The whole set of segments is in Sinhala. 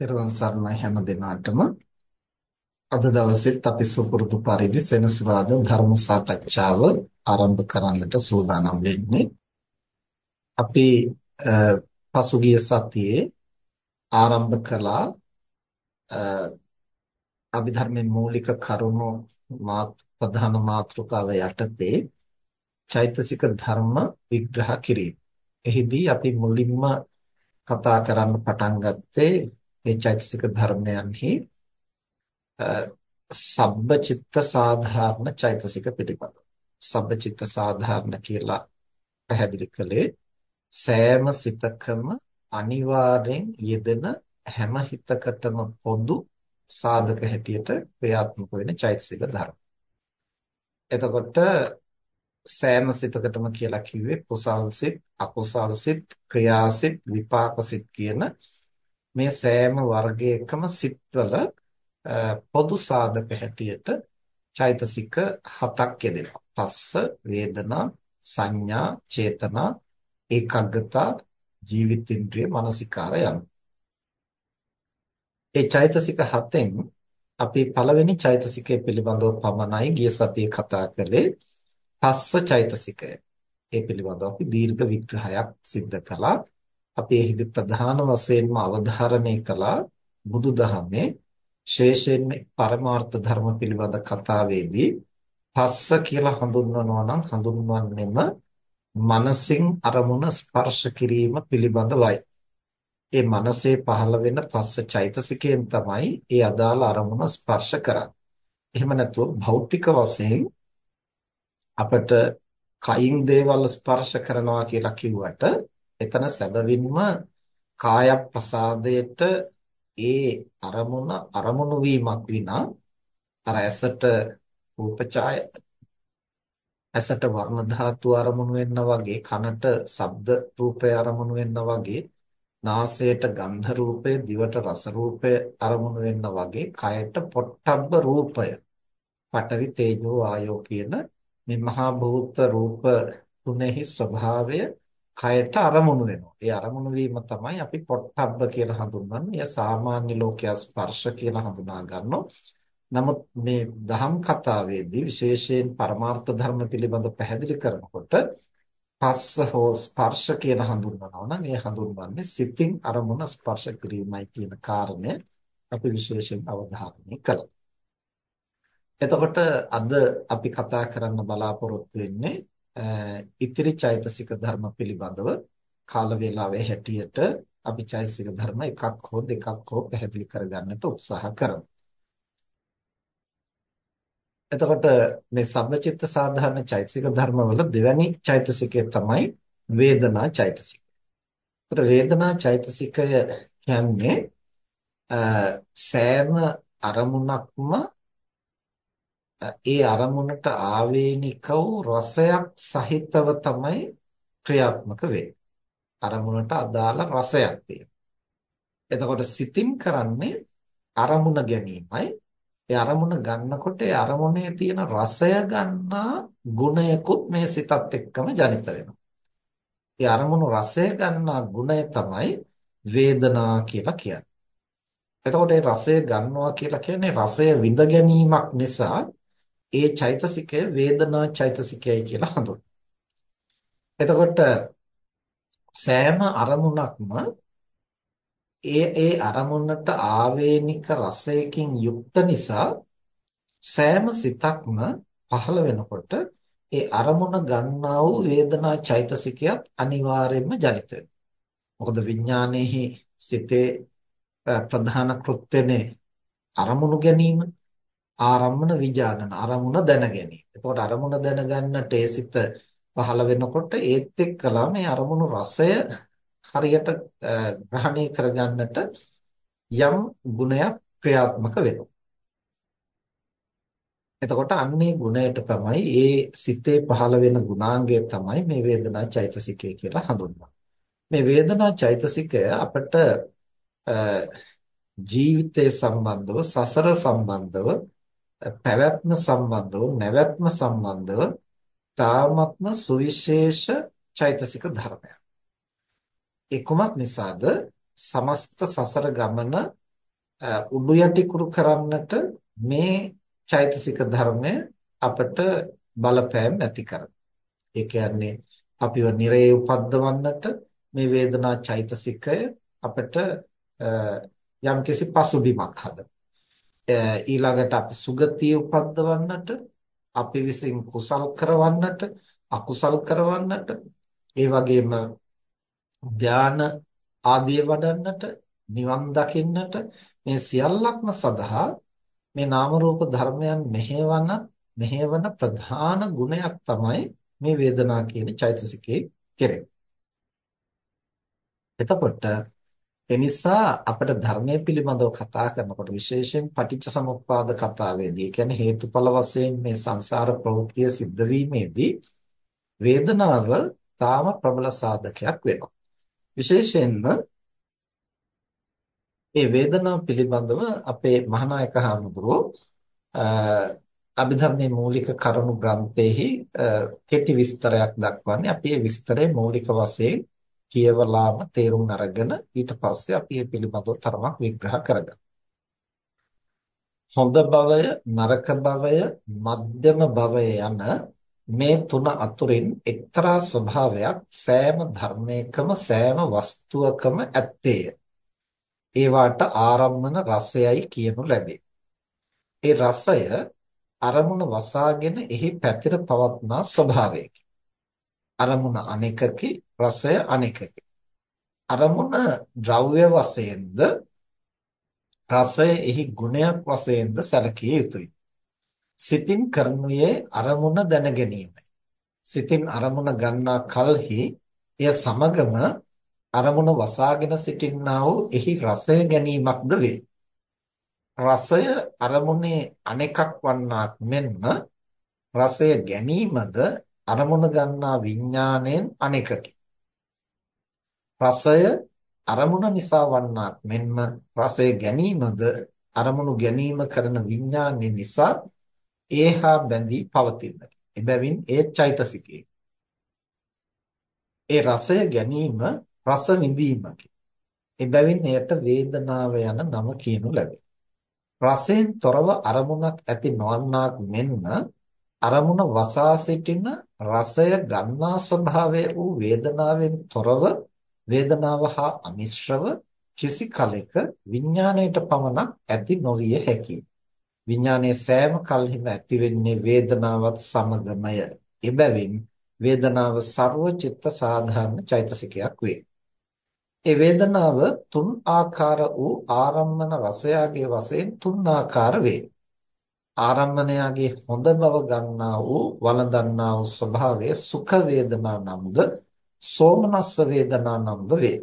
පෙරවන් සරණයි හැම දිනාටම අද දවසෙත් අපි සුපුරුදු පරිදි සෙනසුරාදා ධර්ම සාකච්ඡාව ආරම්භ කරන්නට සූදානම් වෙන්නේ අපි පසුගිය සතියේ ආරම්භ කළා අභිධර්මයේ මූලික කරුණු මාත් ප්‍රධාන මාතෘකාව යටතේ චෛතසික ධර්ම විග්‍රහ කිරීම. එහිදී අපි මුලින්ම කතා කරන්න පටන් ගත්තේ මේ චෛතසික ධර්මයන්හි සබ්බචිත්ත සාධාරණ චෛතසික පිළිබඳ. සබ්බචිත්ත සාධාරණ කියලා පැහැදිලි කළේ සෑම සිතකම අනිවාර්යෙන් යෙදෙන හැම හිතකටම පොදු සාධක හැටියට ක්‍රියාත්මක වෙන චෛතසික ධර්ම. එතකොට සෑම සිතකටම කියලා කිව්වේ කුසල් සිත්, අකුසල් සිත්, ක්‍රියාසිත, විපාක සිත් කියන මේ සෑම වර්ගයකම සිත්වල පොදු සාධක හැටියට චෛතසික හතක් යෙදෙනවා. පස්ස, වේදනා, සංඥා, චේතනා, ඒකග්ගතා, ජීවිතින්ද්‍රිය, මානසිකාර යන. ඒ චෛතසික හතෙන් අපි පළවෙනි චෛතසිකය පිළිබඳව පමණයි ගිය සතියේ කතා කළේ පස්ස චෛතසිකය. ඒ පිළිබඳව අපි දීර්ඝ විග්‍රහයක් සිද්ධ කළා. අපි එහිදී ප්‍රධාන වශයෙන්ම අවධාරණය කළා බුදුදහමේ ශේෂයෙන් පරමාර්ථ ධර්ම පිළිබඳ කතාවේදී පස්ස කියලා හඳුන්වනවා නම් හඳුන්වන්නෙම මනසින් අරමුණ ස්පර්ශ කිරීම පිළිබඳවයි. ඒ මනසේ පහළ වෙන පස්ස චෛතසිකයෙන් තමයි ඒ අදාළ අරමුණ ස්පර්ශ කරන්නේ. එහෙම නැතුව භෞතික වශයෙන් අපිට කයින් දේවල් ස්පර්ශ කරනවා කියලා කිව්වට එතන සැබවින්ම කාය ප්‍රසාදයට ඒ අරමුණ අරමුණු වීමක් විනා අර ඇසට රූප ඡාය ඇසට වර්ණ ධාතු අරමුණු වෙන්න වගේ කනට ශබ්ද රූපය අරමුණු වෙන්න වගේ නාසයට ගන්ධ රූපය දිවට රස රූපය අරමුණු වෙන්න වගේ කයට පොට්ටබ්බ රූපය. පඨවි තේජෝ ආයෝ කියන මේ මහා භූත රූප තුනෙහි ස්වභාවය කයට අරමුණු වෙනවා. ඒ අරමුණු වීම තමයි අපි පොට්ටබ්බ කියලා හඳුන්වන්නේ. එය සාමාන්‍ය ලෝකයේ ස්පර්ශ කියලා හඳුනා ගන්නවා. නමුත් මේ දහම් කතාවේදී විශේෂයෙන් පරමාර්ථ ධර්ම පිළිබඳ පැහැදිලි කරනකොට පස්ස හෝ ස්පර්ශ කියලා හඳුන්වනවා නම් ඒ හඳුන්වන්නේ සිතින් අරමුණ ස්පර්ශ කිරීමයි කියන කාරණය අපි විශේෂයෙන් අවධාරණය කළා. එතකොට අද අපි කතා කරන්න බලාපොරොත්තු වෙන්නේ ඉතිරි චෛතසික ධර්ම පිළිබඳව කාල වේලාවේ හැටියට අපි චෛතසික ධර්ම එකක් හෝ දෙකක් හෝ පැහැදිලි කරගන්නට උත්සාහ කරමු. එතකොට මේ සම්මචිත්ත සාධාරණ චෛතසික ධර්මවල දෙවැනි චෛතසිකය තමයි වේදනා චෛතසිකය. ඒතර වේදනා චෛතසිකය කියන්නේ සෑම අරමුණක්ම ඒ අරමුණට ආවේනික වූ රසයක් සහිතව තමයි ක්‍රියාත්මක වෙන්නේ. අරමුණට අදාළ රසයක් තියෙනවා. එතකොට සිතින් කරන්නේ අරමුණ ගැනීමයි. ඒ අරමුණ ගන්නකොට ඒ අරමුණේ තියෙන රසය ගන්නා ගුණයකුත් මේ සිතත් එක්කම ජනිත වෙනවා. ඒ අරමුණු රසය ගන්නා ගුණය තමයි වේදනා කියලා කියන්නේ. එතකොට ඒ රසය ගන්නවා කියලා කියන්නේ රසය විඳ ගැනීමක් නිසා ඒ චෛතසිකය වේදනා චෛතසිකයයි කියලා හඳුන්වනවා. එතකොට සෑම අරමුණක්ම ඒ ඒ අරමුණට ආවේනික රසයකින් යුක්ත නිසා සෑම සිතක්ම පහළ වෙනකොට ඒ අරමුණ ගන්නා වූ වේදනා චෛතසිකයත් අනිවාර්යයෙන්ම ජනිත වෙනවා. මොකද විඥානයේහි සිතේ ප්‍රධාන කෘත්‍යනේ අරමුණු ගැනීම. ආරම්මන විජානන අරමුණ දැන ගැනීම. එතකොට අරමුණ දැනගන්නට ඒ සිත පහළ වෙනකොට ඒත් එක්කලා මේ අරමුණු රසය හරියට ග්‍රහණය කරගන්නට යම් ගුණයක් ක්‍රියාත්මක වෙනවා. එතකොට අන්නේ ගුණයට තමයි ඒ සිතේ පහළ වෙන ගුණාංගය තමයි මේ වේදනා චෛතසිකය කියලා හඳුන්වන්නේ. මේ වේදනා චෛතසිකය අපට ජීවිතය සම්බන්ධව සසර සම්බන්ධව පැවැත්ම සම්බන්ධව නැවැත්ම සම්බන්ධව තාමත්ම සුවිශේෂ චෛතසික ධර්මයක්. ඒ කුමක් නිසාද? සමස්ත සසර ගමන උඩු යටි කුරු කරන්නට මේ චෛතසික ධර්මය අපට බලපෑම් ඇති කරනවා. ඒ කියන්නේ අපිව නිරේ උපද්දවන්නට මේ වේදනා චෛතසිකය අපට යම්කිසි පසුබිමක් හදනවා. ඊළඟට අපි සුගතිය උපද්දවන්නට අපි විසින් කුසල් කරවන්නට අකුසල් කරවන්නට ඒ වගේම ධාන ආදිය වඩන්නට නිවන් දකින්නට මේ සියල්ලක්ම සඳහා මේ නාම රූප ධර්මයන් මෙහෙවන මෙහෙවන ප්‍රධාන ගුණයක් තමයි මේ වේදනා කියන චෛතසිකේ කෙරෙන්නේ. එතකොට එනිසා අපිට ධර්මයේ පිළිබඳව කතා කරනකොට විශේෂයෙන් පටිච්ච සමුප්පාද කතාවේදී කියන්නේ හේතුඵල වශයෙන් මේ සංසාර ප්‍රවෘත්තිය සිද්ධ වීමේදී වේදනාව තාම ප්‍රබල සාධකයක් වෙනවා. විශේෂයෙන්ම මේ වේදනාව පිළිබඳව අපේ මහානායක හාමුදුරුවෝ අභිධර්මයේ මූලික කරුණු ග්‍රන්ථයේහි කෙටි විස්තරයක් දක්වන්නේ අපි මේ විස්තරේ මූලික වශයෙන් කියවලාම තේරුම් අරගෙන ඊට පස්සේ අපි මේ පිළිබඳව තරමක් විග්‍රහ කරගමු. හොඳ භවය, නරක භවය, මධ්‍යම භවය යන මේ තුන අතුරින් එක්තරා ස්වභාවයක් සෑම ධර්මයකම සෑම වස්තුවකම ඇත්තේය. ඒවාට ආරම්මන රසයයි කියනු ලැබේ. ඒ රසය අරමුණ වසාගෙන එහි පැතිර පවත්නා ස්වභාවයකි. අරමුණ අනෙකකි රසය අනෙකකි. අරමුණ ද්‍රව්‍ය වශයෙන්ද රසය එහි ගුණයක් වශයෙන්ද සැලකිය යුතුය. සිතින් කරනුයේ අරමුණ දැන ගැනීමයි. සිතින් අරමුණ ගන්නා කලෙහි එය සමගම අරමුණ වසාගෙන සිටින්නා වූ එහි රසය ගැනීමක්ද වේ. රසය අරමුණේ අනෙකක් වන්නාක් මෙන්ම රසය ගැනීමද අරමුණ ගන්නා විඥාණයෙන් අනෙකකි. රසය අරමුණ නිසා වන්නාක් මෙන්ම රසය ගැනීමද අරමුණු ගැනීම කරන විඥානය නිසා ඒහා බැඳී පවතිනකි. එබැවින් ඒ චෛතසිකේ. ඒ රසය ගැනීම රස විඳීමකි. එබැවින් එයට වේදනාව යන නම කියනු ලැබේ. රසයෙන් තොරව අරමුණක් ඇති නොවන්නාක් මෙන්ම අරමුණ වසා සිටින රසය ගන්නා ස්වභාවය වූ වේදනාවෙන් තොරව වේදනාව හා අමිශ්‍රව කිසි කලෙක විඥාණයට පමණක් ඇති නොවිය හැකියි. විඥානයේ සෑම කල්හිම ඇති වෙන්නේ වේදනාවත් සමගමය. එබැවින් වේදනාව ਸਰව චිත්ත සාධාරණ චෛතසිකයක් වේ. ඒ වේදනාව තුන් ආකාර වූ ආරම්මන රසයාගේ වශයෙන් තුන් ආකාර වේ. ආරම්මණයාගේ හොඳ බව ගන්නා වූ වළඳන්නා වූ ස්වභාවය සුඛ වේදනා නම්ද සෝමනස්ස වේදනා නම්ද වේ.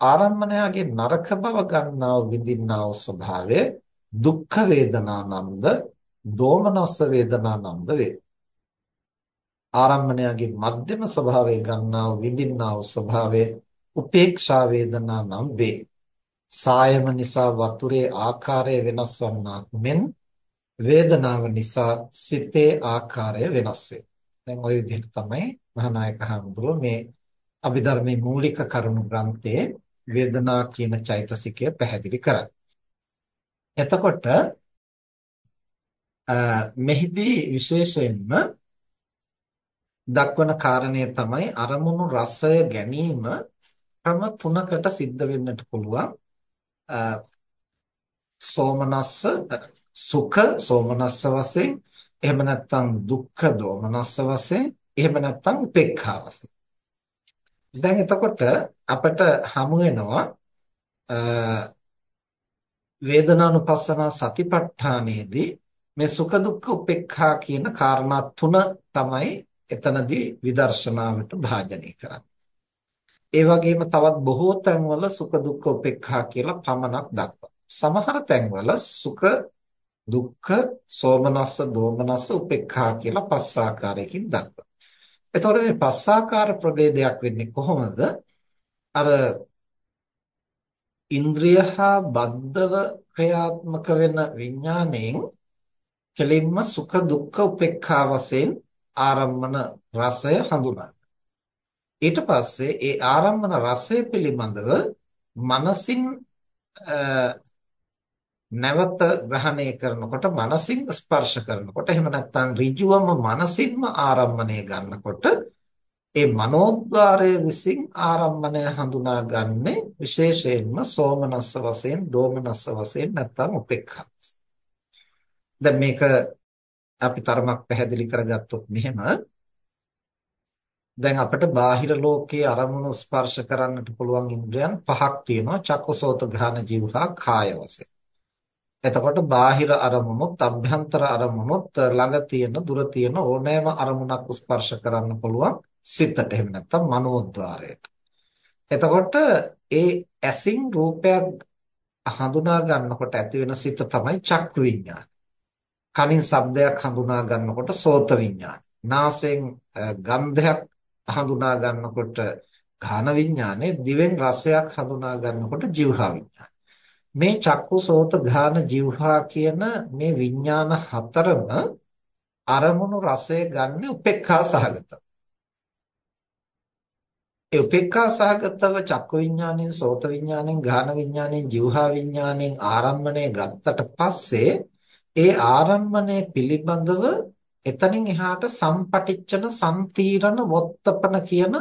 ආරම්මණයාගේ නරක බව ගන්නා වූ විඳින්නා වූ ස්වභාවය දුක්ඛ වේදනා නම්ද දෝමනස්ස වේදනා නම්ද වේ. ආරම්මණයාගේ මධ්‍යම ස්වභාවය ගන්නා වූ විඳින්නා වූ ස්වභාවය උපේක්ෂා වේදනා නම් වේ. සායම නිසා වතුරේ ආකාරය වෙනස් වන්නාක් මෙන් වේදනාව නිසා සිතේ ආකාරය වෙනස් වේ. දැන් ওই විදිහට තමයි මහානායක හඳුරෝ මේ අභිධර්මයේ මූලික කරුණු ග්‍රන්ථයේ වේදනා කියන චෛතසිකය පැහැදිලි කරන්නේ. එතකොට මෙහිදී විශේෂයෙන්ම දක්වන කාරණය තමයි අරමුණු රසය ගැනීම ක්‍රම තුනකට සිද්ධ වෙන්නට පුළුවන්. සෝමනස්ස සුඛ සෝමනස්ස වශයෙන් එහෙම නැත්නම් දුක්ඛ දෝමනස්ස වශයෙන් එහෙම නැත්නම් උපේක්ඛා වශයෙන් දැන් එතකොට අපිට හමු වෙනවා වේදනානුපස්සනා සතිපට්ඨානයේදී මේ සුඛ දුක්ඛ උපේක්ඛා කියන කාරණා තුන තමයි එතනදී විදර්ශනාවට භාජනය කරන්නේ. ඒ වගේම තවත් බොහෝ තැන්වල සුඛ දුක්ඛ උපේක්ඛා කියලා පමණක් දක්වනවා. සමහර තැන්වල සුඛ දුක්ඛ සෝමනස්ස දෝමනස්ස උපේක්ඛා කියලා පස් ආකාරයකින් දක්වනවා. එතකොට මේ පස් ආකාර ප්‍රභේදයක් වෙන්නේ කොහොමද? අර ඉන්ද්‍රිය හා බද්ධව ක්‍රියාත්මක වෙන විඥාණයෙන් කෙලින්ම සුඛ දුක්ඛ උපේක්ඛා වශයෙන් ආරම්මන රසය හඳුනා ඊට පස්සේ ඒ ආරම්මන රසය පිළිබඳව මනසින් නැවත ග්‍රහණය කරනකොට මනසින් ස්පර්ශ කරනකොට එහෙම නැත්නම් ඍජුවම මනසින්ම ආරම්මණය ගන්නකොට ඒ මනෝද්වාරය විසින් ආරම්මණය හඳුනාගන්නේ විශේෂයෙන්ම සෝමනස්ස වශයෙන්, දෝමනස්ස වශයෙන් නැත්නම් උපේක්ඛා. දැන් මේක අපි තරමක් පැහැදිලි කරගත්තොත් මෙහෙම දැන් අපිට බාහිර ලෝකයේ අරමුණු ස්පර්ශ කරන්නට පුළුවන් ඉන්ද්‍රයන් පහක් තියෙනවා චක්කසෝත ගාන જીවහා කාය වශයෙන්. එතකොට බාහිර අරමුණුත් අභ්‍යන්තර අරමුණුත් ළඟ තියෙන දුර තියෙන ඕනෑම අරමුණක් ස්පර්ශ කරන්න පුළුවන් සිතට එහෙම නැත්නම් මනෝද්වාරයට. එතකොට ඒ ඇසින් රූපයක් හඳුනා ගන්නකොට ඇති වෙන සිත තමයි චක්කු විඤ්ඤාණය. කනින් ශබ්දයක් හඳුනා ගන්නකොට සෝත විඤ්ඤාණය. නාසයෙන් ගන්ධයක් හඳුනා ගන්නකොට ඝාන විඤ්ඤාණය. දිවෙන් රසයක් හඳුනා ගන්නකොට જીවහා විඤ්ඤාණය. මේ චක්කු සෝත ඝාන જીවහා කියන මේ විඤ්ඤාණ හතරම අරමුණු රසය ගන්න උපේක්ඛා සහගතව. ඒ උපේක්ඛා සහගතව චක්කු විඤ්ඤාණයෙන් සෝත විඤ්ඤාණයෙන් ඝාන විඤ්ඤාණයෙන් જીවහා විඤ්ඤාණයෙන් ආරම්මණය ගත්තට පස්සේ ඒ ආරම්මණය පිළිබඳව එතනින් එහාට සම්පටිච්ඡන සම්තීරණ වොත්තපන කියන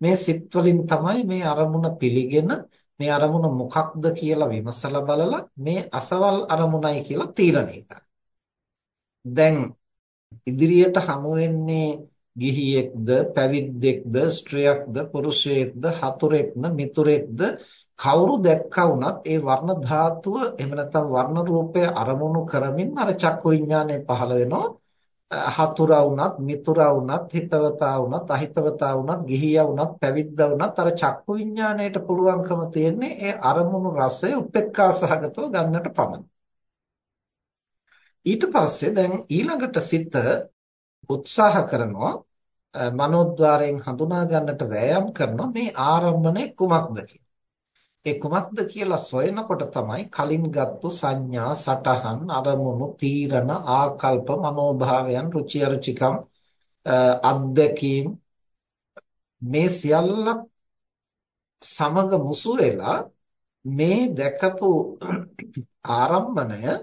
මේ සිත් වලින් තමයි මේ අරමුණ පිළිගෙන මේ අරමුණ මොකක්ද කියලා විමසලා බලලා මේ අසවල් අරමුණයි කියලා තීරණය කරනවා. දැන් ඉදිරියට හමු වෙන්නේ ගිහියෙක්ද පැවිද්දෙක්ද ස්ත්‍රියක්ද පුරුෂයෙක්ද හතුරෙක්ද මිතුරෙක්ද කවුරු දැක්කා වුණත් ඒ වර්ණ ධාතුව එහෙම නැත්නම් වර්ණ රූපය අරමුණු කරමින් අර චක්කු විඥානය පහළ වෙනවා හතුරා වුණත් මිතුරා වුණත් හිතවතා වුණත් අහිතවතා වුණත් ගිහියා වුණත් පැවිද්දා වුණත් අර චක්කු විඥාණයට පුළුවන්කම තියෙන්නේ ඒ අරමුණු රසය උපේක්ඛා සහගතව ගන්නට පමණයි. ඊට පස්සේ දැන් ඊළඟට සිත උත්සාහ කරනවා මනෝද්වාරයෙන් හඳුනා ගන්නට වෑයම් කරනවා මේ ආරම්භණය කුමක්ද කියලා. ඒ කුමක්ද කියලා සොයනකොට තමයි කලින් ගත්තු සංඥා සටහන් අරමුණු තීරණ ආකල්ප මනෝභාවයන් රුචි අරුචිකම් අත්දැකීම් මේ සියල්ල සමග මුසු වෙලා මේ දැකපු ආරම්භණය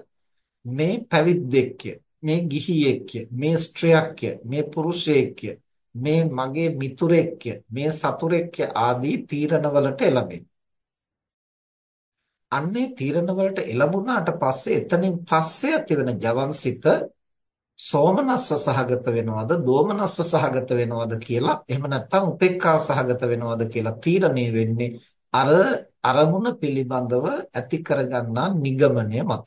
මේ පැවිද්දෙක්ය මේ ගිහියෙක්ය මේ ස්ත්‍රියක්ය මේ පුරුෂයෙක්ය මේ මගේ මිතුරෙක්ය මේ සතුරෙක්ය ආදී තීරණවලට එළඹෙන. අන්නේ තීරණ වලට එළඹුණාට පස්සේ එතනින් පස්සේ ඇතිවෙන ජවන්සිත සෝමනස්ස සහගත වෙනවද දෝමනස්ස සහගත වෙනවද කියලා එහෙම නැත්නම් උපේක්ඛා සහගත වෙනවද කියලා තීරණය වෙන්නේ අර අරමුණ පිළිබඳව ඇති කරගන්නා නිගමනය මත.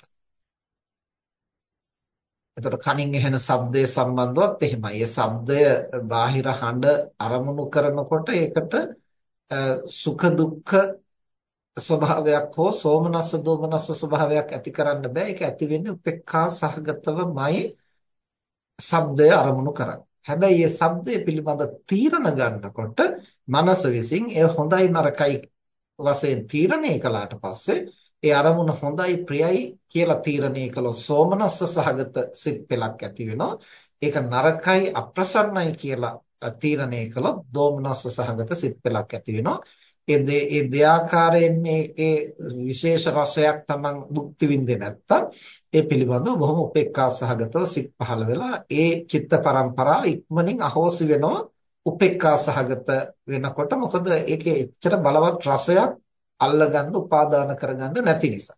එතකොට කනින් ඇහෙන ශබ්දයේ සම්බන්ධවත් එහෙමයි. ඒ ශබ්දය බාහිර හඬ අරමුණු කරනකොට ඒකට සුඛ දුක්ඛ ස්වභාවයක් හෝ සෝමනස්ස දෝමනස්ස ස්වභාවයක් ඇති කරන්න බෑ. ඒක ඇති වෙන්නේ උපේක්ඛා සහගතවමයි ශබ්දය අරමුණු කරන්නේ. හැබැයි මේ ශබ්දය පිළිබඳ තීරණ ගන්නකොට මනස විසින් එය හොඳයි නරකයි වශයෙන් තීරණය කළාට පස්සේ ඒ අරමුණ හොඳයි ප්‍රියයි කියලා තීරණය කළොත් සෝමනස්ස සහගත සිත් පෙළක් ඇති වෙනවා. ඒක නරකයි අප්‍රසන්නයි කියලා තීරණය කළොත් දෝමනස්ස සහගත සිත් පෙළක් ඇති වෙනවා. ඒ ඒ දෙආකාරයෙන් මේකේ විශේෂ රසයක් Taman භුක්ති විඳින්නේ නැත්තම් ඒ පිළිබඳව බොහොම උපේක්ඛා සහගතව සිත් පහළ වෙලා ඒ චිත්ත පරම්පරාව ඉක්මනින් අහෝසි වෙනවා උපේක්ඛා සහගත වෙනකොට මොකද ඒකේ එච්චර බලවත් රසයක් අල්ලගන්න උපාදාන කරගන්න නැති නිසා.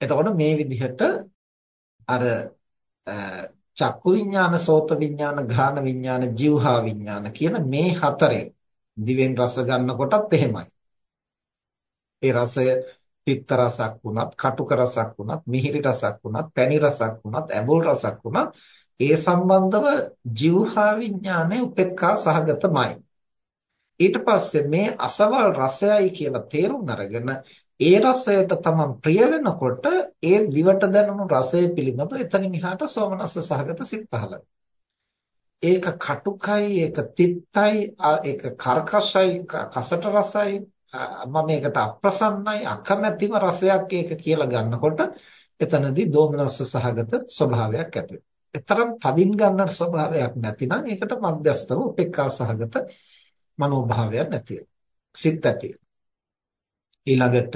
එතකොට මේ විදිහට අර චක්කු විඥාන, සෝත විඥාන, ඝාන විඥාන, જીවහා විඥාන කියන මේ හතරෙන් දිවෙන් රස ගන්නකොටත් එහෙමයි. ඒ රසය පිත්ත රසක් වුණත්, කටුක රසක් වුණත්, මිහිරි රසක් වුණත්, පැණි රසක් වුණත්, ඇඹුල් රසක් වුණත් ඒ සම්බන්ධව જીවහා විඥානයේ උපේක්ඛා සහගතමයි. ඊට පස්සේ මේ අසවල් රසයයි කියලා තේරුම් අරගෙන ඒ රසයට තමන් ප්‍රිය වෙනකොට ඒ දිවට දැනුණු රසය පිළිබඳව එතනින් එහාට සෝමනස්ස සහගත සිත් පහළ වෙනවා. ඒක කටුකයි ඒක තිත්තයි ඒක කර්කශයි කසට රසයි මම මේකට අප්‍රසන්නයි අකමැතිම රසයක් ඒක කියලා ගන්නකොට එතනදී දෝමනස්ස සහගත ස්වභාවයක් ඇති වෙනවා. තදින් ගන්නට ස්වභාවයක් නැතිනම් ඒකට මධ්‍යස්තව උපේක්ඛා සහගත මනෝභාවයක් නැති සිත් ඇති ඊළඟට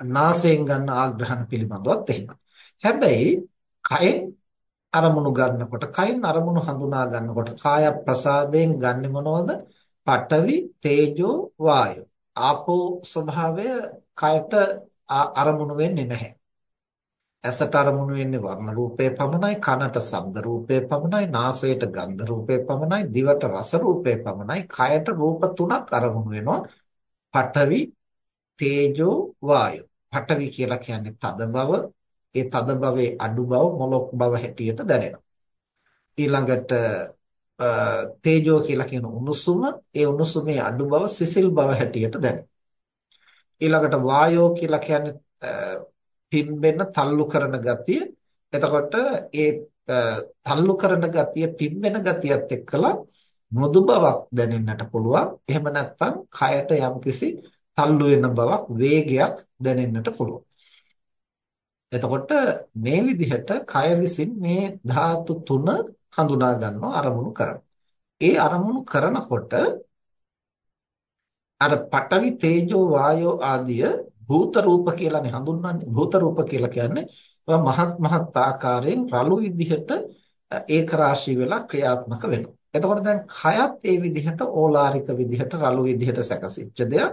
නාසයෙන් ගන්න ආග්‍රහණ පිළිබඳවත් එහෙමයි. හැබැයි කයෙන් අරමුණු ගන්නකොට කයින් අරමුණු හඳුනා ගන්නකොට කාය ප්‍රසාදයෙන් ගන්නෙ මොනවද? පඨවි, තේජෝ, වායෝ. ආපෝ ස්වභාවය කයට අරමුණු වෙන්නේ නැහැ. ඇසට අරමුණු වෙන්නේ වර්ණ රූපේ පමණයි, කනට ශබ්ද රූපේ පමණයි, නාසයට ගන්ධ රූපේ පමණයි, දිවට රස රූපේ පමණයි, කයට රූප තුනක් අරමුණු වෙනවා. පඨවි, තේජෝ, වායෝ. පඨවි කියලා කියන්නේ තද බව, ඒ තද භවයේ අඩු බව මොලොක් බව හැටියට දැනෙනවා. ඊළඟට තේජෝ කියලා කියන උණුසුම ඒ උණුසුමේ අඩු බව සිසිල් බව හැටියට දැනෙනවා. ඊළඟට වායෝ කියලා කියන්නේ පිම්බෙන තල්ලු කරන ගතිය. එතකොට ඒ තල්ලු කරන ගතිය පිම්බෙන ගතියත් එක්කලා මෘදු බවක් දැනෙන්නට පුළුවන්. එහෙම නැත්නම් කයට යම්කිසි තල්ලු වෙන බවක් වේගයක් දැනෙන්නට පුළුවන්. එතකොට මේ විදිහට කය විසින් මේ ධාතු තුන හඳුනා ගන්නවා අරමුණු කරනවා. ඒ අරමුණු කරනකොට අර පඨවි තේජෝ වායෝ ආදිය භූත රූප කියලානේ හඳුන්වන්නේ. භූත රූප කියලා කියන්නේ මහත් මහත් ආකාරයෙන් රළු විදිහට ඒක රාශී වෙලා ක්‍රියාත්මක වෙනවා. එතකොට දැන් කයත් ඒ විදිහට ඕලාරික විදිහට රළු විදිහට සැකසিচ্ච දෙයක්.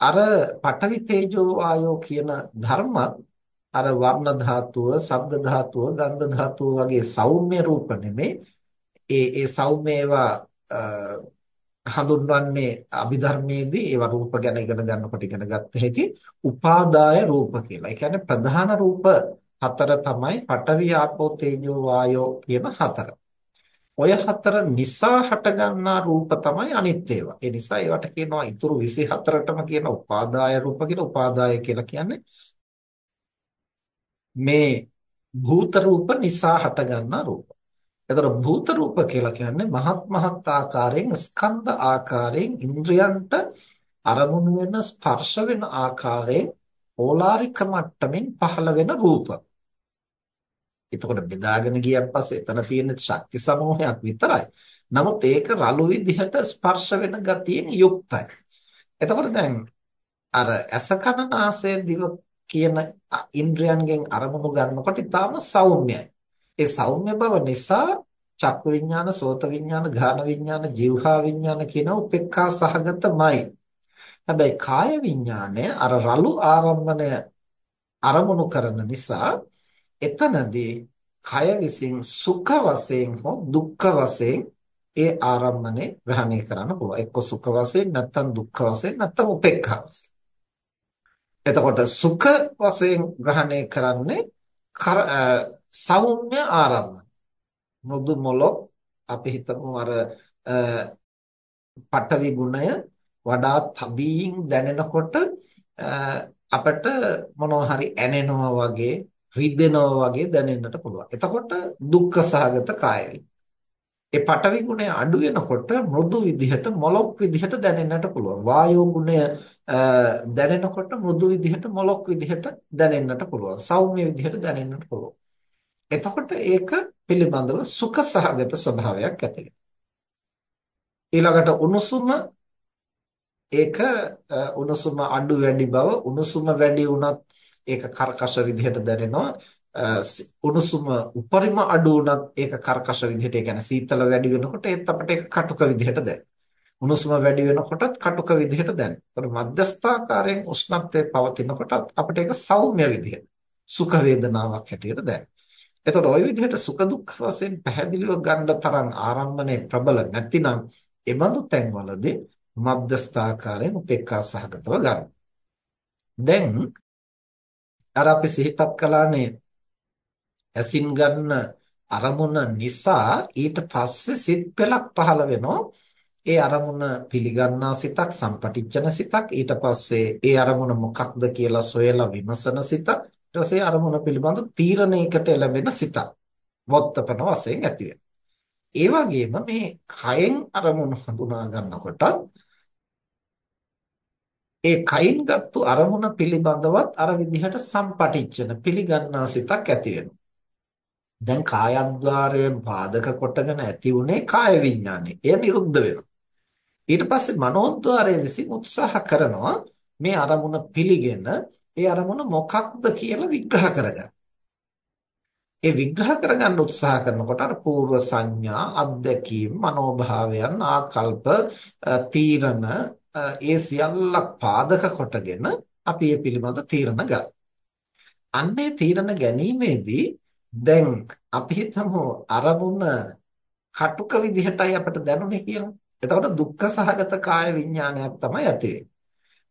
අර පඨවි තේජෝ වායෝ කියන ධර්මත් අර වර්ණ ධාතුව, ශබ්ද ධාතුව, ගන්ධ ධාතුව වගේ සෞම්‍ය රූප නෙමේ. ඒ ඒ සෞම්‍ය ඒවා හඳුන්වන්නේ අභිධර්මයේදී ඒවා රූප ගැන ඉගෙන ගන්නකොට ඉගෙන ගත්ත හැකි උපාදාය රූප කියලා. ඒ කියන්නේ ප්‍රධාන රූප හතර තමයි පඨවි ආපෝ තේජෝ වායෝ කියන හතර. ඔය හතර නිසා හටගන්නා රූප තමයි අනිත් ඒවා. ඒ නිසා ඒවට කියනවා ඊතුරු 24ටම කියන උපාදාය රූප කියලා. උපාදාය කියලා කියන්නේ මේ භූත රූප නිසා හටගන්නා රූප. එතකොට භූත රූප කියලා කියන්නේ මහත් මහත් ආකාරයෙන් ස්කන්ධ ආකාරයෙන් ඉන්ද්‍රයන්ට අරමුණු වෙන ස්පර්ශ වෙන ආකාරයෙන් ඕලාරික මට්ටමින් පහළ වෙන රූප. එතකොට බෙදාගෙන ගියන් පස්සේ එතන තියෙන ශක්ති සමූහයක් විතරයි. නමුත් ඒක රළු විදිහට ස්පර්ශ වෙන ගතියෙන් යුක්තයි. එතකොට දැන් අර ඇස කන නාසය දිව කියන ඉන්ද්‍රයන්ගෙන් අරමුණු ගන්නකොට ඊටාම සෞම්‍යයි. ඒ සෞම්‍ය බව නිසා චක්කු විඥාන, සෝත විඥාන, ගාන විඥාන, જીවහා විඥාන කියන උපේක්ඛා සහගතමයි. හැබැයි කාය විඥානය අර රළු ආරම්භණය අරමුණු කරන නිසා එතනදී කය විසින් සුඛ වශයෙන් හෝ දුක්ඛ වශයෙන් ඒ ආරම්මණය ග්‍රහණය කරන්න පුළුවන්. එක්ක සුඛ වශයෙන් නැත්නම් දුක්ඛ වශයෙන් නැත්නම් උපේක්ඛා වශයෙන්. එතකොට සුඛ වශයෙන් ග්‍රහණය කරන්නේ සෞම්‍ය ආරම්භන. මෘදු මොලොක් අපි හිතමු අර පඨවි ගුණය වඩා තදින් දැනෙනකොට අපිට මොනවා හරි ඇනෙනවා වගේ රිදෙනවා වගේ දැනෙන්නට පුළුවන්. එතකොට දුක්ඛ සහගත කායයි. ඒ පඨවි ගුණය අඩු වෙනකොට මෘදු විදිහට මොලොක් විදිහට දැනෙන්නට පුළුවන්. වායෝ ගුණය දැනෙනකොට මෘදු විදිහට මොලොක් විදිහට දැනෙන්නට පුළුවන්. සෞම්‍ය විදිහට දැනෙන්නට පුළුවන්. එතකොට ඒක පිළිබඳව සුඛ සහගත ස්වභාවයක් ඇති ඊළඟට උණුසුම ඒක උණුසුම අඩු වැඩි බව උණුසුම වැඩි වුණත් ඒක කර්කශ විදිහට දැනෙනවා උණුසුම උපරිම අඩු වුණත් ඒක කර්කශ විදිහට ඒ කියන්නේ සීතල වැඩි වෙනකොට ඒත් අපිට ඒක කටුක විදිහට දැනෙනවා. උණුසුම වැඩි වෙනකොටත් කටුක විදිහට දැනෙනවා. ඒත් මධ්‍යස්ථාකාරයෙන් උෂ්ණත්වයේ පවතිනකොටත් අපිට ඒක සෞම්‍ය විදිහට සුඛ වේදනාවක් හැටියට දැනෙනවා. එතකොට ওই විදිහට සුඛ දුක්ඛ වශයෙන් පැහැදිලිව ගන්න තරම් ආරම්භනේ ප්‍රබල නැතිනම් එබඳු තැන්වලදී මධ්‍යස්ථාකාරයෙන් උපේක්ඛා සහගතව ගන්න. දැන් අර අපි සිහිපත් කළානේ ඇසින් ගන්න අරමුණ නිසා ඊට පස්සේ සිත් පෙළක් පහළ වෙනවා. ඒ අරමුණ පිළිගන්නා සිතක් සම්පටිච්ඡන සිතක් ඊට පස්සේ ඒ අරමුණ මොකක්ද කියලා සොයලා විමසන සිතක් ඊට පස්සේ අරමුණ පිළිබඳ තීරණයකට එළඹෙන සිතක් වොත්තපන වශයෙන් ඇති ඒ වගේම මේ කයෙන් අරමුණ හඳුනා ගන්නකොටත් ඒ කයින් ගත්තු අරමුණ පිළිබඳවත් අර විදිහට සම්පටිච්ඡන පිළිගන්නා සිතක් ඇති වෙනවා. දැන් කායද්්වාරයෙන් පාදක කොටගෙන ඇති උනේ කාය විඥානේ. එය නිරුද්ධ වෙනවා. ඊට පස්සේ මනෝද්්වාරය විසින් උත්සාහ කරනවා මේ අරමුණ පිළිගෙන ඒ අරමුණ මොකක්ද කියලා විග්‍රහ කරගන්න. ඒ විග්‍රහ කරගන්න උත්සාහ කරනකොට අර పూర్ව සංඥා, අත්දැකීම්, මනෝභාවයන්, ආකල්ප, තීරණ ඒ සියල්ලක් පාදක කොටගෙන අපි මේ පිළිබඳ තීරණ ගන්නවා. අන්නේ තීරණ ගැනීමේදී දැන් අපි හිතමු අරමුණ කටුක විදිහටයි අපිට දැනුනේ කියලා. එතකොට දුක්ඛ සහගත කාය විඥානයක් තමයි ඇති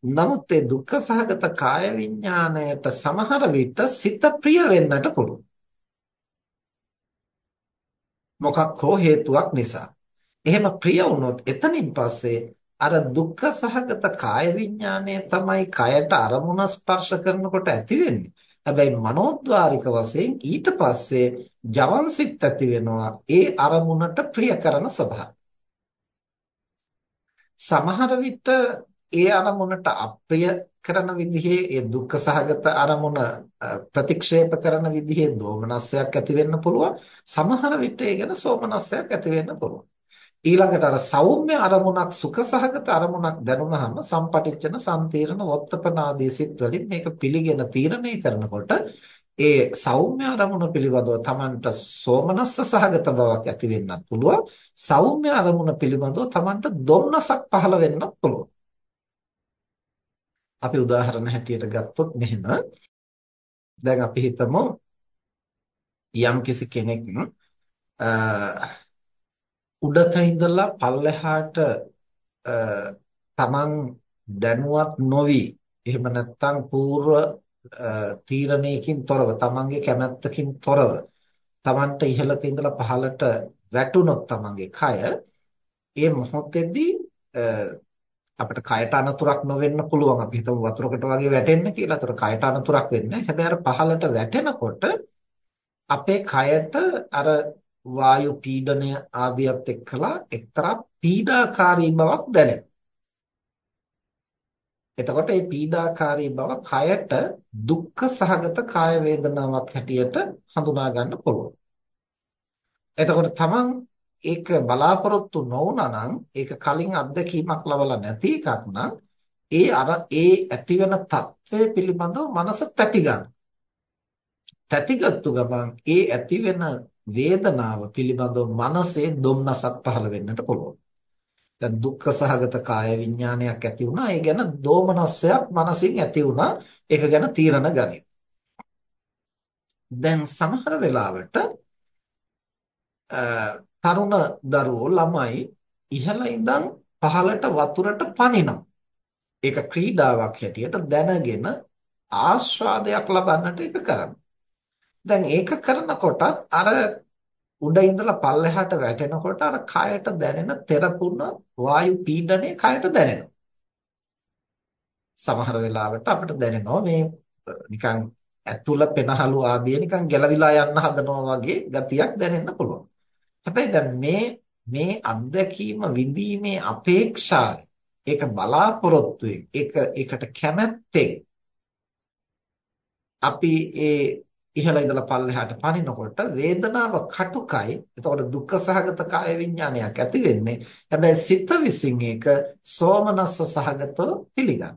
නමුත් ඒ දුක්ඛ සහගත කාය විඥාණයට සමහර විට සිත ප්‍රිය වෙන්නට පුළුවන්. මොකක් හෝ හේතුවක් නිසා. එහෙම ප්‍රිය වුණොත් එතනින් පස්සේ අර දුක්ඛ සහගත කාය විඥානය තමයි කයට අරමුණ ස්පර්ශ කරනකොට ඇති වෙන්නේ. හැබැයි මනෝද්වාරික වශයෙන් ඊට පස්සේ ජවන් සිත් ඇති වෙනවා ඒ අරමුණට ප්‍රිය කරන ස්වභාවය. සමහර විට ඒ අරමුණට අප්‍රිය කරන විදිහේ ඒ දුක්ඛ සහගත අරමුණ ප්‍රතික්ෂේප කරන විදිහේ දෝමනස්සයක් ඇති වෙන්න පුළුවන්. සමහර විට ඒ ගැන සෝමනස්සයක් ඇති වෙන්න පුළුවන්. ඊළඟට අර සෞම්‍ය අරමුණක් සුඛ සහගත අරමුණක් දැනුණාම සම්පටිච්ඡන සම්තීරණ වොත්තපන ආදී සිත් වලින් මේක පිළිගෙන තීරණය කරනකොට ඒ සෞම්‍ය අරමුණ පිළිබඳව Tamanට සෝමනස්ස සහගත බවක් ඇති වෙන්නත් පුළුවන්. සෞම්‍ය අරමුණ පිළිබඳව Tamanට දුම්නසක් පහළ වෙන්නත් පුළුවන්. අපි උදාහරණ හැටියට ගත්තොත් මෙහෙම. දැන් අපි හිතමු යම් කිසි කෙනෙක් උඩක ඉඳලා පල්ලෙහාට තමන් දැනුවත් නොවි එහෙම නැත්නම් పూర్ව තීරණයකින් තොරව තමන්ගේ කැමැත්තකින් තොරව තමන්ට ඉහළක ඉඳලා පහළට වැටුනොත් තමන්ගේ කය ඒ මොහොතේදී අපිට කයට අනතුරක් නොවෙන්න පුළුවන් අපි හිතමු වතුරකට වගේ වැටෙන්න කියලා. ඒතර කයට අනතුරක් වෙන්නේ නැහැ. හැබැයි අර පහළට වැටෙනකොට අපේ කයට අර වායු පීඩනය ආදියත් එක්කලා එක්තරා පීඩාකාරී බවක් දැනෙනවා. එතකොට මේ පීඩාකාරී බව කයට දුක්ඛ සහගත කාය වේදනාවක් හැටියට හඳුනා ගන්න පුළුවන්. එතකොට තමන් ඒක බලාපොරොත්තු නොවුනා නම් ඒක කලින් අත්දැකීමක් ලබලා නැති එකක් නම් ඒ අර ඒ ඇතිවන తත්වය පිළිබඳව මනස පැති ගන්න. පැතිගත්තු ගමන් ඒ ඇතිවෙන වේදනාව පිළිබඳව මනසේ දුම්නසක් පහළ වෙන්නට පුළුවන්. දැන් දුක්ඛ සහගත කාය විඥානයක් ඇති වුණා. ඒ ගැන දෝමනස්සයක් මනසින් ඇති වුණා. ඒක ගැන තීරණ ගනිත්. දැන් සමහර වෙලාවට තරුණ දරුවෝ ළමයි ඉහළ ඉඳන් පහළට වතුරට පනිනවා. ඒක ක්‍රීඩාවක් හැටියට දැනගෙන ආස්වාදයක් ලබන්නට ඒක කරනවා. දැන් ඒක කරනකොටත් අර උඩ ඉඳලා පල්ලෙහාට වැටෙනකොට අර කයට දැනෙන තෙරපුණ වායු පීඩනය කයට දැනෙනවා. සමහර වෙලාවට අපිට දැනෙනවා මේ නිකන් ඇතුළ පෙනහළු ආදිය නිකන් ගැලවිලා යන්න හදනවා වගේ ගතියක් දැනෙන්න පුළුවන්. හැබැයි දැන් මේ මේ අත්දැකීම විඳීමේ අපේක්ෂාව ඒක බලාපොරොත්තුවෙන් ඒක ඒකට කැමැත්තෙන් අපි ඒ ඉහළ ඉඳලා පල්ලෙහාට පනිනකොට වේදනාව කටුකයි. එතකොට දුක්ඛ සහගත කාය විඥානයක් ඇති වෙන්නේ. හැබැයි සිත විසින් ඒක සෝමනස්ස සහගතව පිළිගන්න.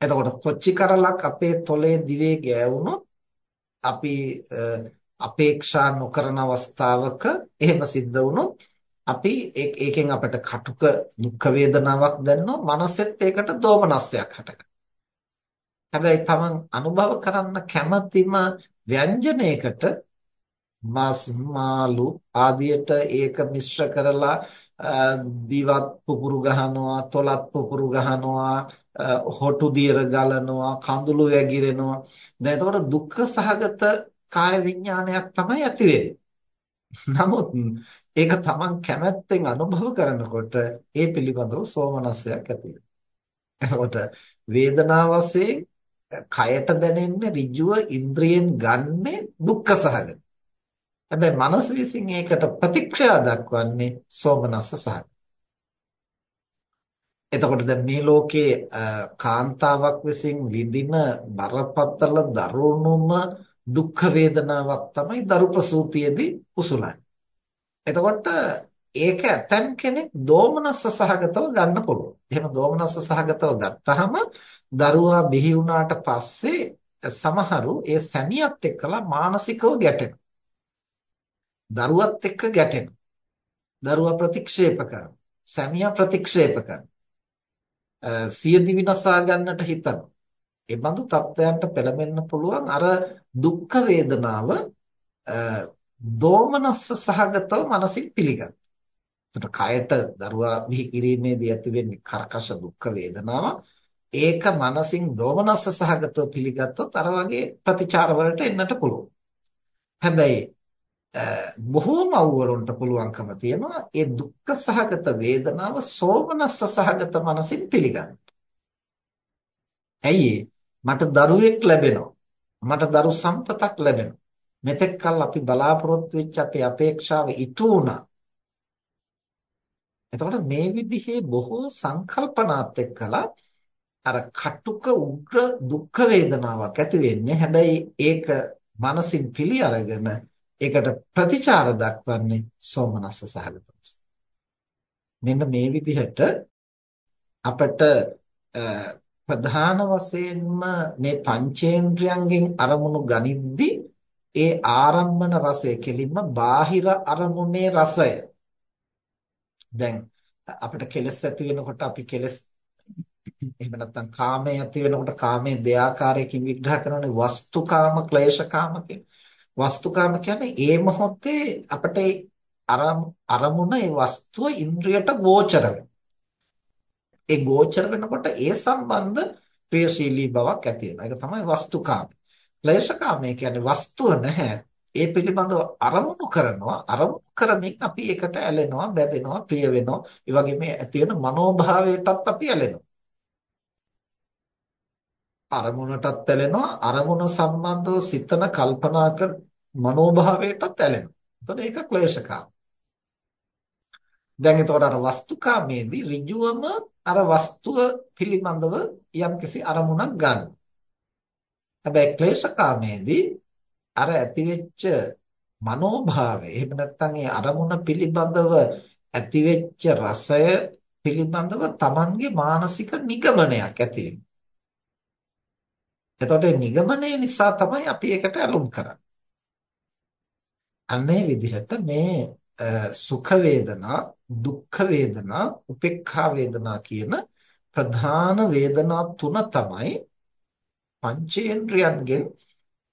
එතකොට කොච්චි කරලක් අපේ තොලේ දිවේ ගෑවුනොත් අපි අපේක්ෂා නොකරන අවස්ථාවක එහෙම සිද්ධ වුණොත් අපි ඒකෙන් අපිට කටුක දුක් වේදනාවක් දැනෙනවා මනසෙත් ඒකට දෝමනස්සයක් හටගන්නවා හැබැයි තමන් අනුභව කරන්න කැමතිම ව්‍යංජනයකට මස් මාළු ආදියට ඒක මිශ්‍ර කරලා දිවත් පුපුරු ගහනවා තොලත් පුපුරු ගහනවා හොටු දියර ගලනවා කඳුළු වැగిරෙනවා දැන් එතකොට දුක්ඛ සහගත කාය විඥානයක් තමයි ඇති නමුත් ඒක තමන් කැමැත්තෙන් අනුභව කරනකොට ඒ පිළිබඳව සෝමනස්සයක් ඇති වෙනවා. එතකොට වේදනාව වශයෙන් කයට දැනෙන්නේ ඍජුව ඉන්ද්‍රියෙන් ගන්නෙ දුක්ඛ සහගත. හැබැයි මනස විසින් ඒකට ප්‍රතික්‍රියා දක්වන්නේ සෝමනස්ස සහගත. එතකොට දැන් මේ ලෝකේ කාන්තාවක් විසින් විඳින බරපතල දරුණුම දුක්ඛ වේදනාවක් තමයි දරු ප්‍රසූතියේදී උසුලන්නේ. එතකොට ඒක ඇතම් කෙනෙක් දෝමනස්ස සහගතව ගන්න පුළුවන්. එහෙම දෝමනස්ස සහගතව ගත්තාම දරුවා බිහි වුණාට පස්සේ සමහරු ඒ සැමියාත් එක්කලා මානසිකව ගැටෙනවා. දරුවත් එක්ක ගැටෙනවා. දරුවා ප්‍රතික්ෂේප කරනවා. සැමියා ප්‍රතික්ෂේප කරනවා. සියදි විනාසා ගන්නට හිතනවා. ඒ බඳු තත්ත්වයන්ට පෙළඹෙන්න පුළුවන් අර දුක්ඛ වේදනාව දෝමනස්ස සහගතව මනසින් පිළිගන්න. එතකොට කයට දරුවා බිහි කිරීමේදී ඇති වෙන්නේ කරකශ දුක්ඛ වේදනාව. ඒක මනසින් දෝමනස්ස සහගතව පිළිගත්තොත් අර වගේ ප්‍රතිචාර වලට එන්නට පුළුවන්. හැබැයි බොහෝම අවුවරුන්ට පුළුවන්කම තියෙනවා ඒ දුක්ඛ සහගත වේදනාව සෝමනස්ස සහගත මනසින් පිළිගන්න. ඇයි මට දරුවෙක් ලැබෙනවා. මට දරු සම්පතක් ලැබෙනවා. මෙතෙක් කල් අපි බලාපොරොත්තු වෙච්ච අපේ අපේක්ෂාව ඉටු වුණා. එතකොට මේ විදිහේ බොහෝ සංකල්පනාත් එක්කලා අර කටුක උග්‍ර දුක්ඛ වේදනාවක් ඇති වෙන්නේ. හැබැයි ඒක මනසින් පිළි අරගෙන ඒකට ප්‍රතිචාර දක්වන්නේ සෝමනස්ස සහගත මෙන්න මේ විදිහට අපට ප්‍රධාන වශයෙන්ම මේ පංචේන්ද්‍රයන්ගෙන් අරමුණු ගනිද්දී ඒ ආරම්මන රසය කෙලින්ම බාහිර අරමුණේ රසය දැන් අපිට කෙලස් ඇති වෙනකොට අපි කෙලස් එහෙම නැත්නම් කාමයේ ඇති වෙනකොට කාමයේ දෙආකාරයකින් විග්‍රහ කරනනේ වස්තුකාම ක්ලේශකාම කියන. වස්තුකාම කියන්නේ ඒ මොහොතේ අපිට අරමුණ ඒ වස්තුව ඉන්ද්‍රියට ගෝචර ඒ ගෝචර වෙනකොට ඒ සම්බන්ධ ප්‍රියශීලී බවක් ඇති වෙනවා. ඒක තමයි වස්තුකාම. ක්ලේශකාමය කියන්නේ වස්තුව නැහැ. ඒ පිළිබඳව අරමුණු කරනවා අරමුණු කරමින් අපි ඒකට ඇලෙනවා බැඳෙනවා ප්‍රිය වෙනවා ඒ වගේම ඇති වෙන මනෝභාවයටත් අපි ඇලෙනවා අරමුණටත් ඇලෙනවා. අරමුණ සම්බන්ධව සිතන කල්පනා කර මනෝභාවයටත් ඇලෙනවා. එතකොට ඒක ක්ලේශකාම. දැන් එතකොට අර වස්තුකාමේදී ඍජුවම අර වස්තුව පිළිබඳව යම්කිසි අරමුණක් ගන්න. හැබැයි ක්ලේශකාමේදී අර ඇතිවෙච්ච මනෝභාවය එහෙම නැත්නම් ඒ අරමුණ පිළිබඳව ඇතිවෙච්ච රසය පිළිබඳව Tamanගේ මානසික නිගමනයක් ඇති එතකොට නිගමනය නිසා තමයි අපි ඒකට ඇලුම් කරන්නේ. අන්නේ විදිහට මේ සුඛ වේදනා, දුක්ඛ වේදනා, උපේක්ඛා වේදනා කියන ප්‍රධාන වේදනා තුන තමයි පංචේන්ද්‍රයන්ගෙන්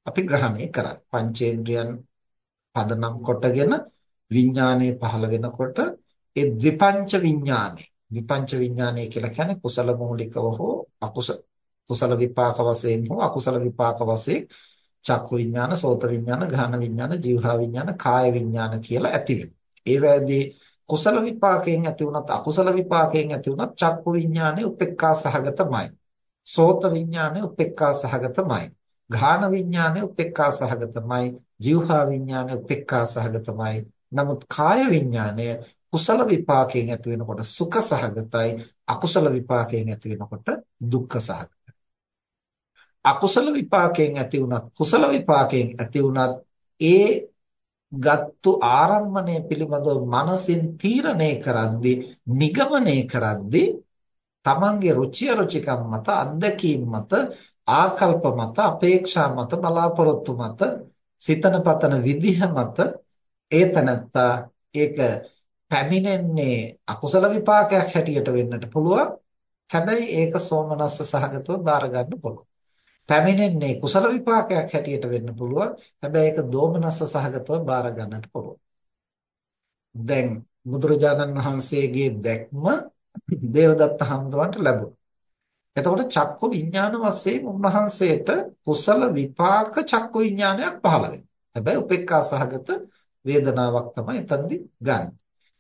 අපි ග්‍රහණය කරන්නේ. පංචේන්ද්‍රයන් පදනම් කොටගෙන විඥානයේ පහළ වෙනකොට ඒ ද්විපංච විඥානේ විපංච විඥානය කියලා කියන්නේ කුසල මූලිකව හෝ අකුසල කුසල විපාක වශයෙන් හෝ අකුසල විපාක වශයෙන් චක්කු විඥාන, සෝත විඥාන, ගාහන විඥාන, જીවහා විඥාන, කාය විඥාන කියලා ඇති වෙනවා. ඒ වේදී කුසල විපාකයෙන් ඇති වුණත් අකුසල විපාකයෙන් ඇති වුණත් චක්කු විඥානේ උපේක්ඛා සහගතමයි. සෝත විඥානේ උපේක්ඛා සහගතමයි. ඝාන විඥානය උපේක්ඛා සහගතමයි જીවහා විඥානය උපේක්ඛා සහගතමයි නමුත් කාය විඥානය කුසල විපාකයෙන් ඇති වෙනකොට සුඛ සහගතයි අකුසල විපාකයෙන් ඇති වෙනකොට දුක්ඛ සහගතයි අකුසල විපාකයෙන් ඇති වුණත් කුසල විපාකයෙන් ඇති වුණත් ඒ ගත්තු ආරම්මණය පිළිබඳව මනසින් තීරණය කරද්දී නිගමනය කරද්දී තමන්ගේ රුචි අරුචිකම් මත අත්දැකීම් මත ආකල්ප මත අපේක්ෂා මත බලාපොරොත්තු මත සිතන පතන විදිහ මත ඒ තනත්තා ඒක පැමිණෙන්නේ අකුසල විපාකයක් හැටියට වෙන්නට පුළුවන්. හැබැයි ඒක සෝමනස්ස සහගතව බාර ගන්න පුළුවන්. පැමිණෙන්නේ කුසල විපාකයක් හැටියට වෙන්න පුළුවන් හැබැයි ඒක දෝමනස්ස සහගතව බාර ගන්නට පුළුවන් දැන් බුදුරජාණන් වහන්සේගේ දැක්ම දේවදත්ත හඳුනට ලැබුණා එතකොට චක්කු විඥාන වශයෙන් උන්වහන්සේට කුසල විපාක චක්කු විඥානයක් පහළ වෙනවා. හැබැයි උපේක්ඛා සහගත වේදනාවක් තමයි එතනදී ගන්න.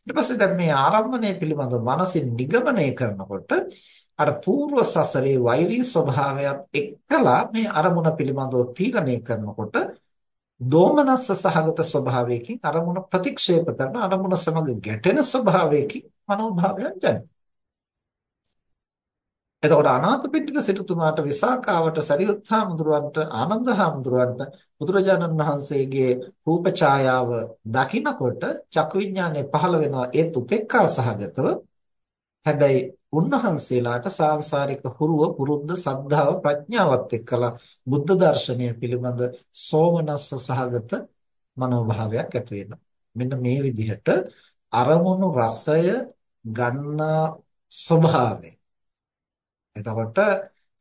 ඊට පස්සේ දැන් මේ ආරම්භණය පිළිබඳව මනසින් නිගමනය කරනකොට අර పూర్ව සසරේ වෛරී ස්වභාවයත් එක්කලා මේ අරමුණ පිළිබඳව තීරණය කරනකොට දෝමනස්ස සහගත ස්වභාවයකින් අරමුණ ප්‍රතික්ෂේප කරන අරමුණ සමග ගැටෙන ස්වභාවයකින් මනෝභාවයන් ජනිත. එතකොට අනාථපිණ්ඩික සිටුතුමාට විසාකාවට සරියුත් හාමුදුරුවන්ට ආනන්ද හාමුදුරුවන්ට බුදුරජාණන් වහන්සේගේ රූප ඡායාව දකිනකොට චක්කු විඥානය පහළ වෙනවා. ඒත් උපේක්ඛා සහගතව. හැබැයි උන්වහන්සේලාට සාංශාරික හුරුව පුරුද්ද සද්ධාව ප්‍රඥාවත් එක්කලා බුද්ධ දර්ශනය පිළිබඳ සෝමනස්ස සහගත මනෝභාවයක් ඇති වෙනවා. මෙන්න මේ විදිහට අරමුණු රසය ගන්නා ස්වභාවය. එතකොට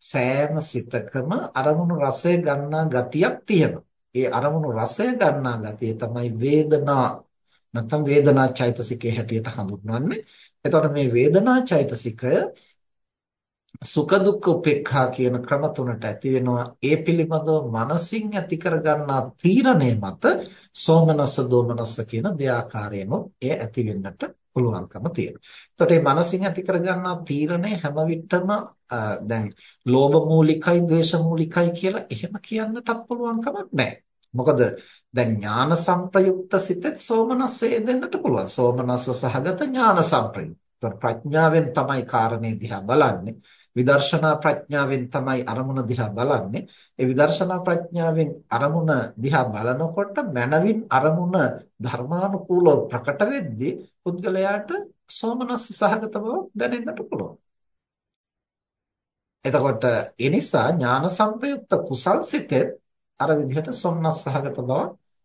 සෑම සිතකම අරමුණු රසය ගන්නා ගතියක් තියෙනවා. ඒ අරමුණු රසය ගන්නා ගතිය තමයි වේදනා. නැත්නම් වේදනා චෛතසිකයේ හැටියට හඳුන්වන්නේ. එතකොට මේ වේදනා චෛතසිකය සුඛ දුක්ඛ උපේක්ඛා කියන ක්‍රම තුනට ඇති වෙනවා ඒ පිළිබඳව මනසින් ඇති කරගන්නා තීරණය මත සෝමනස්ස දෝමනස්ස කියන දෙආකාරයෙන්ම එය ඇති වෙන්නට පුළුවන්කම තියෙනවා. එතකොට මේ මනසින් ඇති කරගන්නා තීරණය හැම විටම දැන් ලෝභ මූලිකයි, ද්වේෂ මූලිකයි කියලා එහෙම කියන්නටත් පුළුවන් කමක් නැහැ. මොකද දැන් ඥාන සංප්‍රයුක්ත සිතෙත් සෝමනස්සේ දෙන්නට පුළුවන්. සෝමනස්ස සහගත ඥාන සංප්‍රයුක්ත. ප්‍රඥාවෙන් තමයි කාරණේ දිහා බලන්නේ. විදර්ශනා ප්‍රඥාවෙන් තමයි අරමුණ දිහා බලන්නේ. ඒ විදර්ශනා ප්‍රඥාවෙන් අරමුණ දිහා බලනකොට මනවින් අරමුණ ධර්මානුකූලව ප්‍රකට වෙද්දී පුද්ගලයාට සෝමනස්ස සහගත බව දැනෙන්නට පුළුවන්. එතකොට ඒ නිසා ඥාන සංප්‍රයුක්ත කුසල් සිතෙත් අර විදිහට සොම්නස් සහගත බව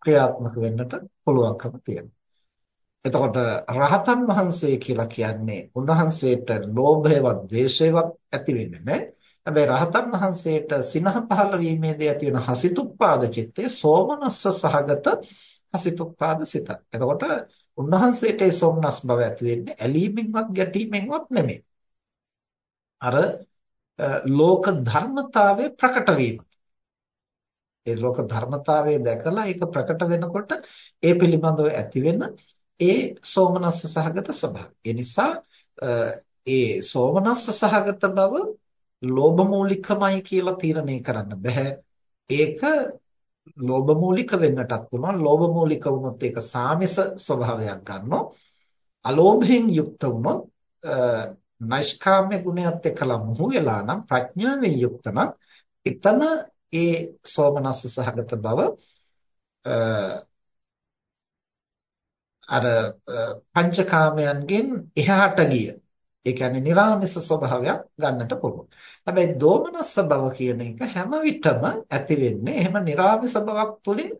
ක්‍රියාත්මක වෙන්නට පුළුවන්කම තියෙනවා. එතකොට රහතන් වහන්සේ කියලා කියන්නේ උන්වහන්සේට ලෝභයවත් ද්වේෂයවත් ඇති වෙන්නේ නැහැ. හැබැයි රහතන් වහන්සේට සිනහ පහළ වීමේදී ඇති වෙන හසිතුප්පාද චිත්තය සෝමනස්ස සහගත හසිතුප්පාද සිත. එතකොට උන්වහන්සේට ඒ සෝමනස් බව ඇති වෙන්නේ ඇලීමෙන්වත් ගැටීමෙන්වත් නෙමෙයි. අර ලෝක ධර්මතාවය ප්‍රකට වීම. ඒ ලෝක ධර්මතාවය දැකලා ඒක ප්‍රකට වෙනකොට ඒ පිළිබඳව ඇති වෙන ඒ සෝමනස්ස සහගත ස්වභාවය. ඒ නිසා ඒ සෝමනස්ස සහගත බව ලෝභ මූලිකමයි කියලා තීරණය කරන්න බෑ. ඒක ලෝභ මූලික වෙන්නටත් පුළුවන්. ලෝභ මූලික වුණොත් ඒක සාමිස ස්වභාවයක් ගන්නවා. අලෝභයෙන් යුක්ත වුණොත් නෛෂ්කාම්‍ය ගුණයත් එක්කලා මුහු වෙලා නම් ප්‍රඥාවෙන් යුක්ත නම් එතන ඒ සෝමනස්ස සහගත බව අර පංචකාමයන්ගෙන් එහාට ගිය ඒ කියන්නේ නිර්ාමස ස්වභාවයක් ගන්නට පුළුවන්. හැබැයි දෝමනස්ස බව කියන එක හැම විටම ඇති වෙන්නේ එහෙම නිර්ාමස බවක් තුලින්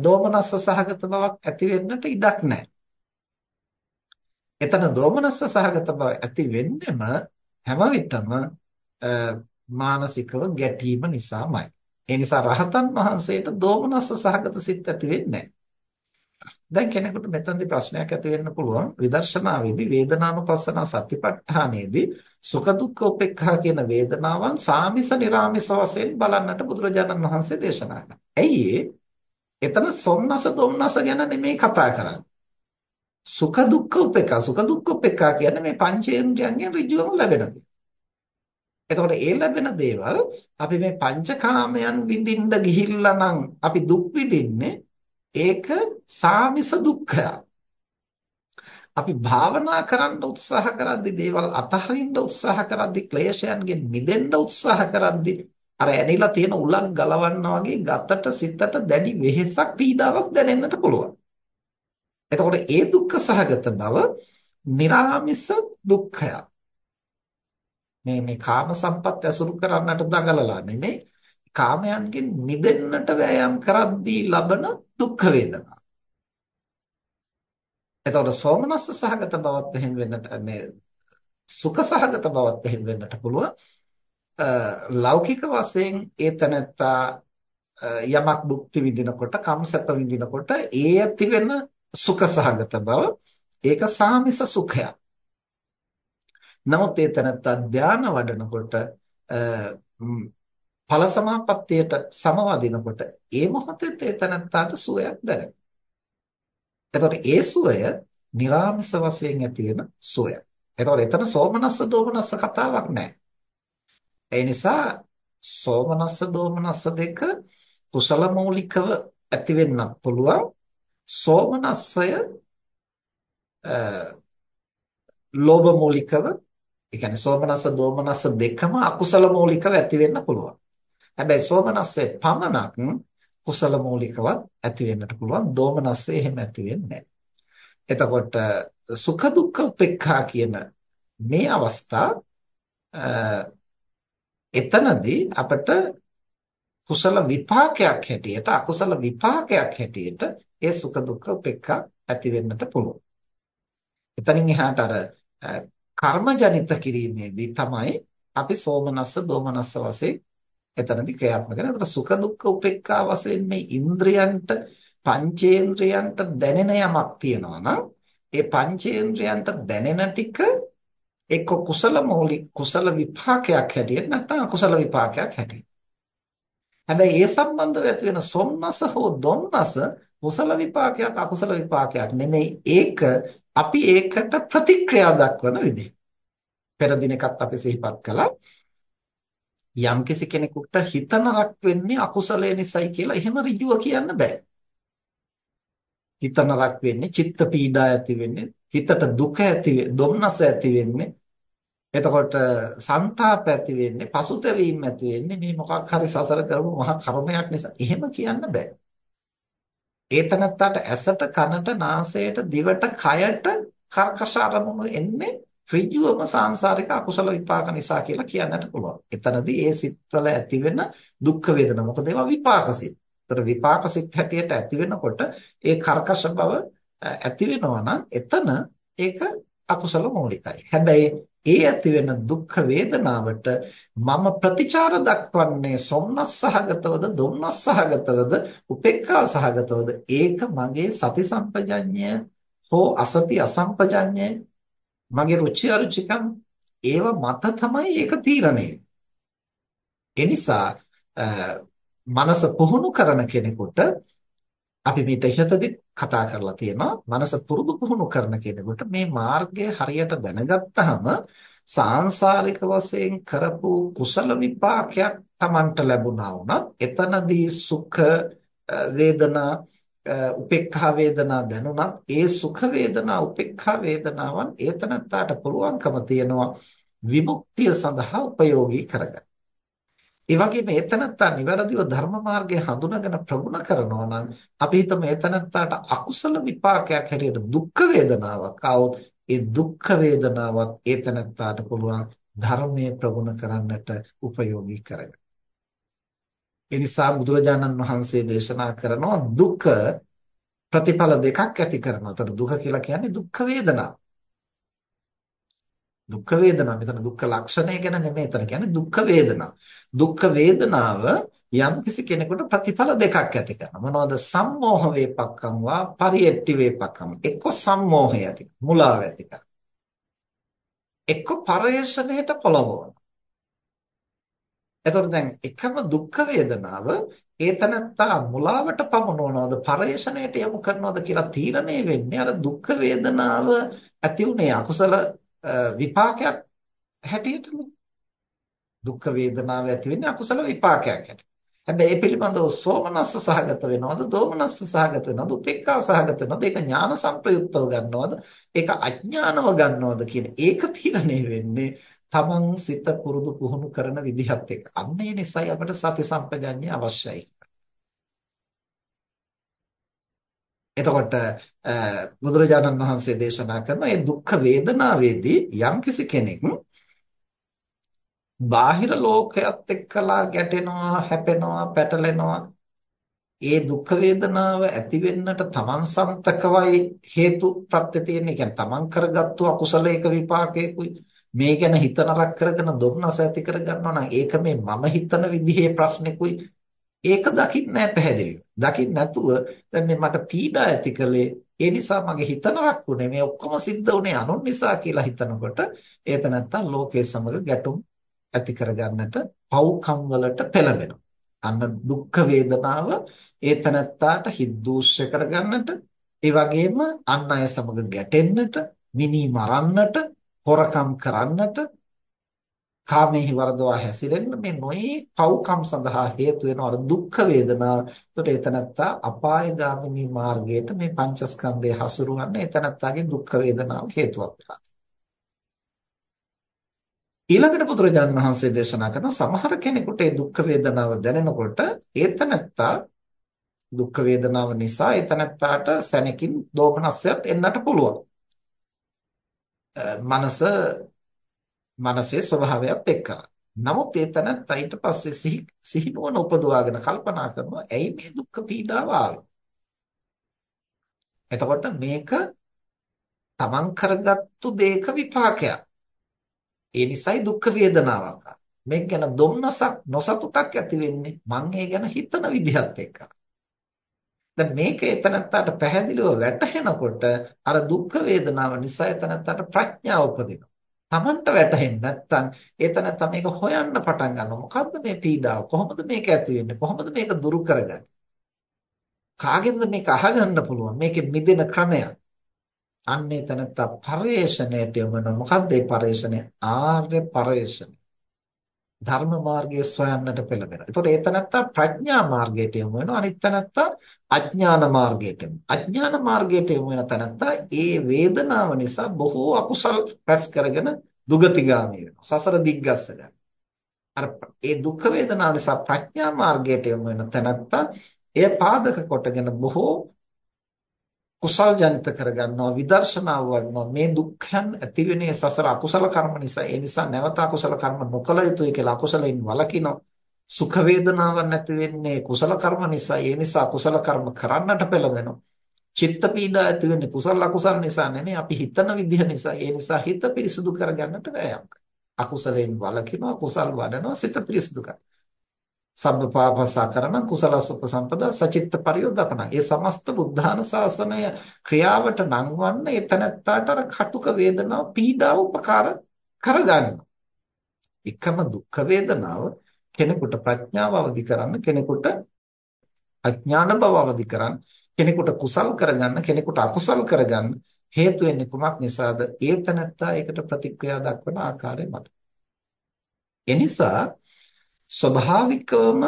දෝමනස්ස සහගත බවක් ඇති වෙන්නට ඉඩක් නැහැ. එතන දෝමනස්ස සහගත බව ඇති වෙන්නෙම හැම විටම මානසිකව ගැටීම නිසාමයි. ඒ නිසා රහතන් වහන්සේට දෝමනස්ස සහගත සිත් ඇති වෙන්නේ නැහැ. දැන් කෙනෙකුට මෙතනදී ප්‍රශ්නයක් ඇති වෙන්න පුළුවන් විදර්ශනාවේදී වේදනානුපස්සන සතිපට්ඨානයේදී සුඛ දුක්ඛ උපේක්ඛා කියන වේදනාවන් සාමිස නිර්ාමිස වශයෙන් බලන්නට බුදුරජාණන් වහන්සේ දේශනා කළා. ඇයි එතන සොම්නස දුම්නස ගැන නෙමෙයි කතා කරන්නේ. සුඛ දුක්ඛ උපේක්ඛා සුඛ දුක්ඛ උපේක්ඛා කියන්නේ මේ පංචේන්ද්‍රයන්ගෙන් ඍජුවම ලැබෙන දේ. එතකොට ඒ ලැබෙන දේවල් අපි මේ පංචකාමයන් විඳින්න ගිහිල්ලා නම් අපි දුක් විඳින්නේ ඒක සාමිස දුක්ඛය. අපි භාවනා කරන්න උත්සාහ කරද්දී දේවල් අතහරින්න උත්සාහ කරද්දී ක්ලේශයන්ගෙන් මිදෙන්න උත්සාහ කරද්දී අර ඇනිලා තියෙන උලක් ගලවන්නා වගේ ගතට සිතට දැඩි වෙහෙසක් පීඩාවක් දැනෙන්නට පුළුවන්. එතකොට ඒ දුක්ඛ සහගත බව निराமிස දුක්ඛයක්. මේ මේ කාම සම්පත් ඇසුරු කරන්නට දඟලලා නෙමෙයි කාමයන්ගෙන් මිදෙන්නට වෑයම් කරද්දී ලබන දුක් වේදනා. එතකොට සෝමනස්ස සහගත බවත් එහෙම වෙන්නට මේ සුඛ සහගත බවත් එහෙම වෙන්නට පුළුවන්. ලෞකික වශයෙන් ඒ තනත්තා යමක් භුක්ති විඳිනකොට කම්සප විඳිනකොට ඒ ඇති වෙන සුඛ සහගත බව ඒක සාමිස සුඛයක්. නමුත් ඒ තැනත්තා ධානය වඩනකොට ඵල සමාපත්තියට සමවදිනකොට ඒ මොහොතේ ඒ තැනත්තාට සුවයක් දැනෙනවා. එතකොට ඒ සුවය निराமிස වශයෙන් ඇති වෙන සුවයක්. එතකොට එතන සෝමනස්ස දෝමනස්ස කතාවක් නැහැ. ඒ නිසා සෝමනස්ස දෝමනස්ස දෙක කුසල මූලිකව ඇති වෙන්නත් පුළුවන්. සෝමනස්සය ලෝභ මූලිකව ඒ කියන්නේ සෝමනස්ස දෝමනස්ස දෙකම අකුසල මූලිකව ඇති වෙන්න පුළුවන්. හැබැයි සෝමනස්සේ පමණක් කුසල මූලිකවත් ඇති වෙන්නට පුළුවන්. දෝමනස්සේ එහෙම ඇති වෙන්නේ එතකොට සුඛ දුක්ඛ උපේක්ඛා කියන මේ අවස්ථා එතනදී අපිට කුසල විපාකයක් හැටියට අකුසල විපාකයක් හැටියට ඒ සුඛ දුක්ඛ උපේක්ඛා ඇති වෙන්නට පුළුවන්. එතනින් එහාට අර කර්මජනිත කිරීමේදී තමයි අපි සෝමනස්ස දෝමනස්ස වශයෙන් එතනදී ක්‍රියාත්මක කරන්නේ. ඒතර සුඛ දුක්ඛ උපේක්ඛා වශයෙන් මේ ඉන්ද්‍රයන්ට පංචේන්ද්‍රයන්ට දැනෙන යමක් තියෙනවා නම් ඒ පංචේන්ද්‍රයන්ට දැනෙන ටික එක්ක කුසල මৌলিক කුසල විපාකයක් හැටියට නැත්නම් අකුසල විපාකයක් හැටියට. හැබැයි ඒ සම්බන්ධව ඇති වෙන සොම්නස හෝ දොම්නස කුසල විපාකයක් අකුසල විපාකයක් නෙමෙයි ඒක අපි ඒකට ප්‍රතික්‍රියා දක්වන විදිහ. පෙර දිනකත් අපි සිහිපත් කළා යම්කිසි කෙනෙකුට හිත නරක වෙන්නේ අකුසලයේ නිසායි කියලා එහෙම ඍජුව කියන්න බෑ. හිත නරක වෙන්නේ චිත්ත පීඩා ඇති වෙන්නේ හිතට දුක ඇති දුම්නස ඇති වෙන්නේ එතකොට ਸੰతాප ඇති වෙන්නේ පසුතැවීම ඇති වෙන්නේ මේ මොකක් හරි සසර කරපු මහා කර්මයක් නිසා එහෙම කියන්න බෑ. ඒතනත්තට ඇසට කනට නාසයට දිවට කයට කර්කශ අරමුණු එන්නේ ඍජුවම සාංශාරික අකුසල විපාක නිසා කියලා කියන්නට පුළුවන්. එතනදී ඒ සිත්වල ඇතිවෙන දුක් වේදනා මොකද ඒවා විපාක සිත්. ඒතර විපාක සිත් හැටියට ඇති වෙනකොට ඒ කර්කශ බව ඇති වෙනවා නම් එතන ඒක අකුසල මූලිකයි. හැබැයි ඒ ඇති වෙන දුක් වේදනාවට මම ප්‍රතිචාර දක්වන්නේ සොම්නස් සහගතවද දුම්නස් සහගතවද උපේක්ඛා සහගතවද ඒක මගේ සති සම්පජඤ්ඤය හෝ අසති අසම්පජඤ්ඤය මගේ රුචි අරුචිකම් ඒව මත තමයි ඒක තීරණය. ඒ නිසා මනස පුහුණු කරන කෙනෙකුට අපි මේට ඉහතදී කතා කරලා තියෙනවා මනස පුරුදු පුහුණු කරන කෙනෙකුට මේ මාර්ගය හරියට දැනගත්තාම සාංශාරික වශයෙන් කරපු කුසල විපාකයක් Tamanට ලැබුණා වුණත් එතනදී සුඛ වේදනා උපේක්ඛා වේදනා දැනුණත් ඒ සුඛ වේදනා උපේක්ඛා වේදනාවන් ඒතනත්තාට පුළුවන්කම තියනවා විමුක්තිය සඳහා ප්‍රයෝගී කරගන්න. ඒ වගේම ඒතනත්තා නිවැරදිව ධර්ම මාර්ගය හඳුනාගෙන ප්‍රගුණ කරනවා නම් අපි හිතමු ඒතනත්තාට අකුසල විපාකයක් හැටියට දුක් වේදනාවක් ආවොත් ඒ දුක් වේදනාවත් ඒතනත්තාට පුළුවන් ධර්මයේ ප්‍රගුණ කරන්නට උපයෝගී කරගන්න. ඒ නිසා බුදුරජාණන් වහන්සේ දේශනා කරනවා දුක ප්‍රතිඵල දෙකක් ඇති කරනවා. ඒතර දුක කියලා කියන්නේ දුක් වේදනාව. දුක් වේදනා මෙතන දුක්ඛ ලක්ෂණය ගැන නෙමෙයි එතන කියන්නේ දුක් වේදනා. දුක් වේදනාව යම් කිසි කෙනෙකුට ප්‍රතිඵල දෙකක් ඇති කරනවා. මොනවද? සම්මෝහ වේපක්කම් වා පරියට්ටි වේපක්කම්. එක්ක සම්මෝහය ඇති මුලාව ඇති කරනවා. එක්ක පරේෂණයට පොළඹවනවා. එතකොට දැන් එකම දුක් වේදනාව ඒතනත්තා මුලාවට පමුණවනවද පරේෂණයට යොමු කරනවද කියලා තීරණය වෙන්නේ අර දුක් වේදනාව ඇති උනේ අකුසල විපාකයක් හැටියටනේ. දුක් වේදනාව ඇති වෙන්නේ අකුසල විපාකයක් හැටියට. හැබැයි ඒ පිළිබඳව සෝමනස්ස සහගත වෙනවද, දෝමනස්ස සහගත වෙනවද, උපේක්ඛා සහගත වෙනවද, ඒක ඥාන සංප්‍රයුක්තව ගන්නවද, ඒක අඥානව ගන්නවද කියන ඒක තීරණය වෙන්නේ තමන් සිත පුරුදු පුහුණු කරන විදිහත් එක්ක. අන්න ඒ නිසායි අපට සති සම්පජඤ්ඤය අවශ්‍යයි. එතකොට බුදුරජාණන් වහන්සේ දේශනා කරන මේ දුක් වේදනාවේදී යම්කිසි කෙනෙක් බාහිර ලෝකයක් එක්කලා ගැටෙනවා, හැපෙනවා, පැටලෙනවා ඒ දුක් වේදනාව ඇති වෙන්නට තමන් සම්තකවයි හේතු ප්‍රත්‍ය තියෙන. ඒ කියන්නේ තමන් කරගත්තු අකුසලයක විපාකයකුයි. මේ ගැන හිත නරක කරගෙන දුර්නස ඇති කරගන්නවා නම් ඒක මේ මම හිතන විදිහේ ප්‍රශ්නෙකුයි ඒක දකින්නේ නැහැ පැහැදිලිව. දකින්න නැතුව දැන් මේ මට පීඩා ඇති කළේ ඒ නිසා මගේ හිත නරක් වුනේ මේ ඔක්කොම සිද්ධ වුනේ අනුන් නිසා කියලා හිතනකොට ඒත නැත්තම් ලෝකයේ සමග ගැටුම් ඇති කරගන්නට පව්කම් වලට පෙළඹෙනවා. අන්න දුක් වේදනාව ඒත නැත්තාට හිත දූෂ්‍ය කරගන්නට ඒ වගේම අන් අය සමග ගැටෙන්නට මිනි මරන්නට හොරකම් කරන්නට කාමෙහි වරදවා හැසිරෙන්න මේ නොයේ පව්කම් සඳහා හේතු වෙන අර දුක් වේදනා. ඒකට එතනත්තා අපායගාමිනී මාර්ගයට මේ පංචස්කන්ධය හසුරුවන්න එතනත්තාගේ දුක් වේදනාව හේතුවක් වෙනවා. ඊළඟට බුදුරජාණන් වහන්සේ දේශනා කරන සමහර කෙනෙකුට ඒ දුක් වේදනාව දැනෙනකොට ඒතනත්තා දුක් වේදනාව නිසා ඒතනත්තාට සැනකින් දෝමනස්සයත් එන්නට පුළුවන්. මනස මනසේ ස්වභාවයත් එක්කලා. නමුත් ඒතනත්තා ඊට පස්සේ සිහි සිහිනුවන උපදවාගෙන කල්පනා කරනවා ඇයි මේ දුක් පීඩාව ආවේ? එතකොට මේක තමන් කරගත්තු දෙයක විපාකයක්. ඒ නිසායි දුක් වේදනාවක් මේක ගැන දුම්නසක් නොසතුටක් ඇති වෙන්නේ මං ඒ ගැන හිතන විදිහත් එක්ක. දැන් මේක එතනත්තට පැහැදිලිව වැටහෙනකොට අර දුක් වේදනාව නිසා එතනත්තට ප්‍රඥාව උපදිනවා. Tamanට වැටහෙන්නේ නැත්නම් එතනත්ත මේක හොයන්න පටන් ගන්නවා. මොකද්ද මේ පීඩාව? කොහොමද මේක ඇති වෙන්නේ? කොහොමද මේක දුරු කරගන්නේ? කාගෙන්ද මේක අහගන්න පුළුවන්? මේකෙ මිදෙන ක්‍රමයක්. අන්නේ තනත්ත පරේෂණයට යොමන මොකක්ද ඒ පරේෂණය ආර්ය පරේෂණය ධර්ම මාර්ගයේ සොයන්නට පෙළඹෙනවා. ඒතකොට ඒ තනත්ත ප්‍රඥා මාර්ගයට යොමු වෙනවා. අනිත් තනත්ත අඥාන මාර්ගයට. අඥාන මාර්ගයට යොමු වෙන තනත්ත ඒ වේදනාව නිසා බොහෝ අකුසල් රැස් කරගෙන දුගතිගාමී වෙනවා. සසර දිග්ගස්ස ගන්න. අර ඒ දුක් වේදනාව නිසා ප්‍රඥා මාර්ගයට යොමු වෙන තනත්ත එය පාදක කොටගෙන බොහෝ කුසල් ජනිත කරගන්නවා විදර්ශනාව වඩනවා. මේ දුක්ඛයන් ඇතිවෙන්නේ සසර අකුසල කර්ම නිසා ඒ නිසා නැවත අකුසල කර්ම නොකළ යුතුයි කියලා අකුසලයෙන් වළකිනවා. සුඛ වේදනාවක් නැති වෙන්නේ කුසල කර්ම නිසා ඒ නිසා කුසල කර්ම කරන්නට පෙළඹෙනවා. චිත්ත පීඩා ඇති වෙන්නේ කුසල අකුසල නිසා නෙමෙයි අපි හිතන විදිහ නිසා. ඒ නිසා හිත පිරිසුදු කරගන්නට වෑයම් කරනවා. අකුසලයෙන් වළකිනවා කුසල් වඩනවා සිත පිරිසුදු කරනවා. සබ්බ පාපස්සා කරන කුසලස් උපසම්පදා සචිත්ත පරියෝදපන. ඒ සමස්ත බුද්ධාන ශාසනය ක්‍රියාවට නංවන්න එතනත්තාට අර කටුක වේදනාව පීඩාව උපකාර කරගන්න. එකම දුක් වේදනාව කෙනෙකුට ප්‍රඥාව අවදි කරන්න කෙනෙකුට අඥාන බව අවදි කරන්න කෙනෙකුට කුසල් කරගන්න කෙනෙකුට අකුසල් කරගන්න හේතු වෙන්නේ කුමක් නිසාද? ඒතනත්තා ඒකට ප්‍රතික්‍රියා දක්වන ආකාරය මත. එනිසා ස්වභාවිකවම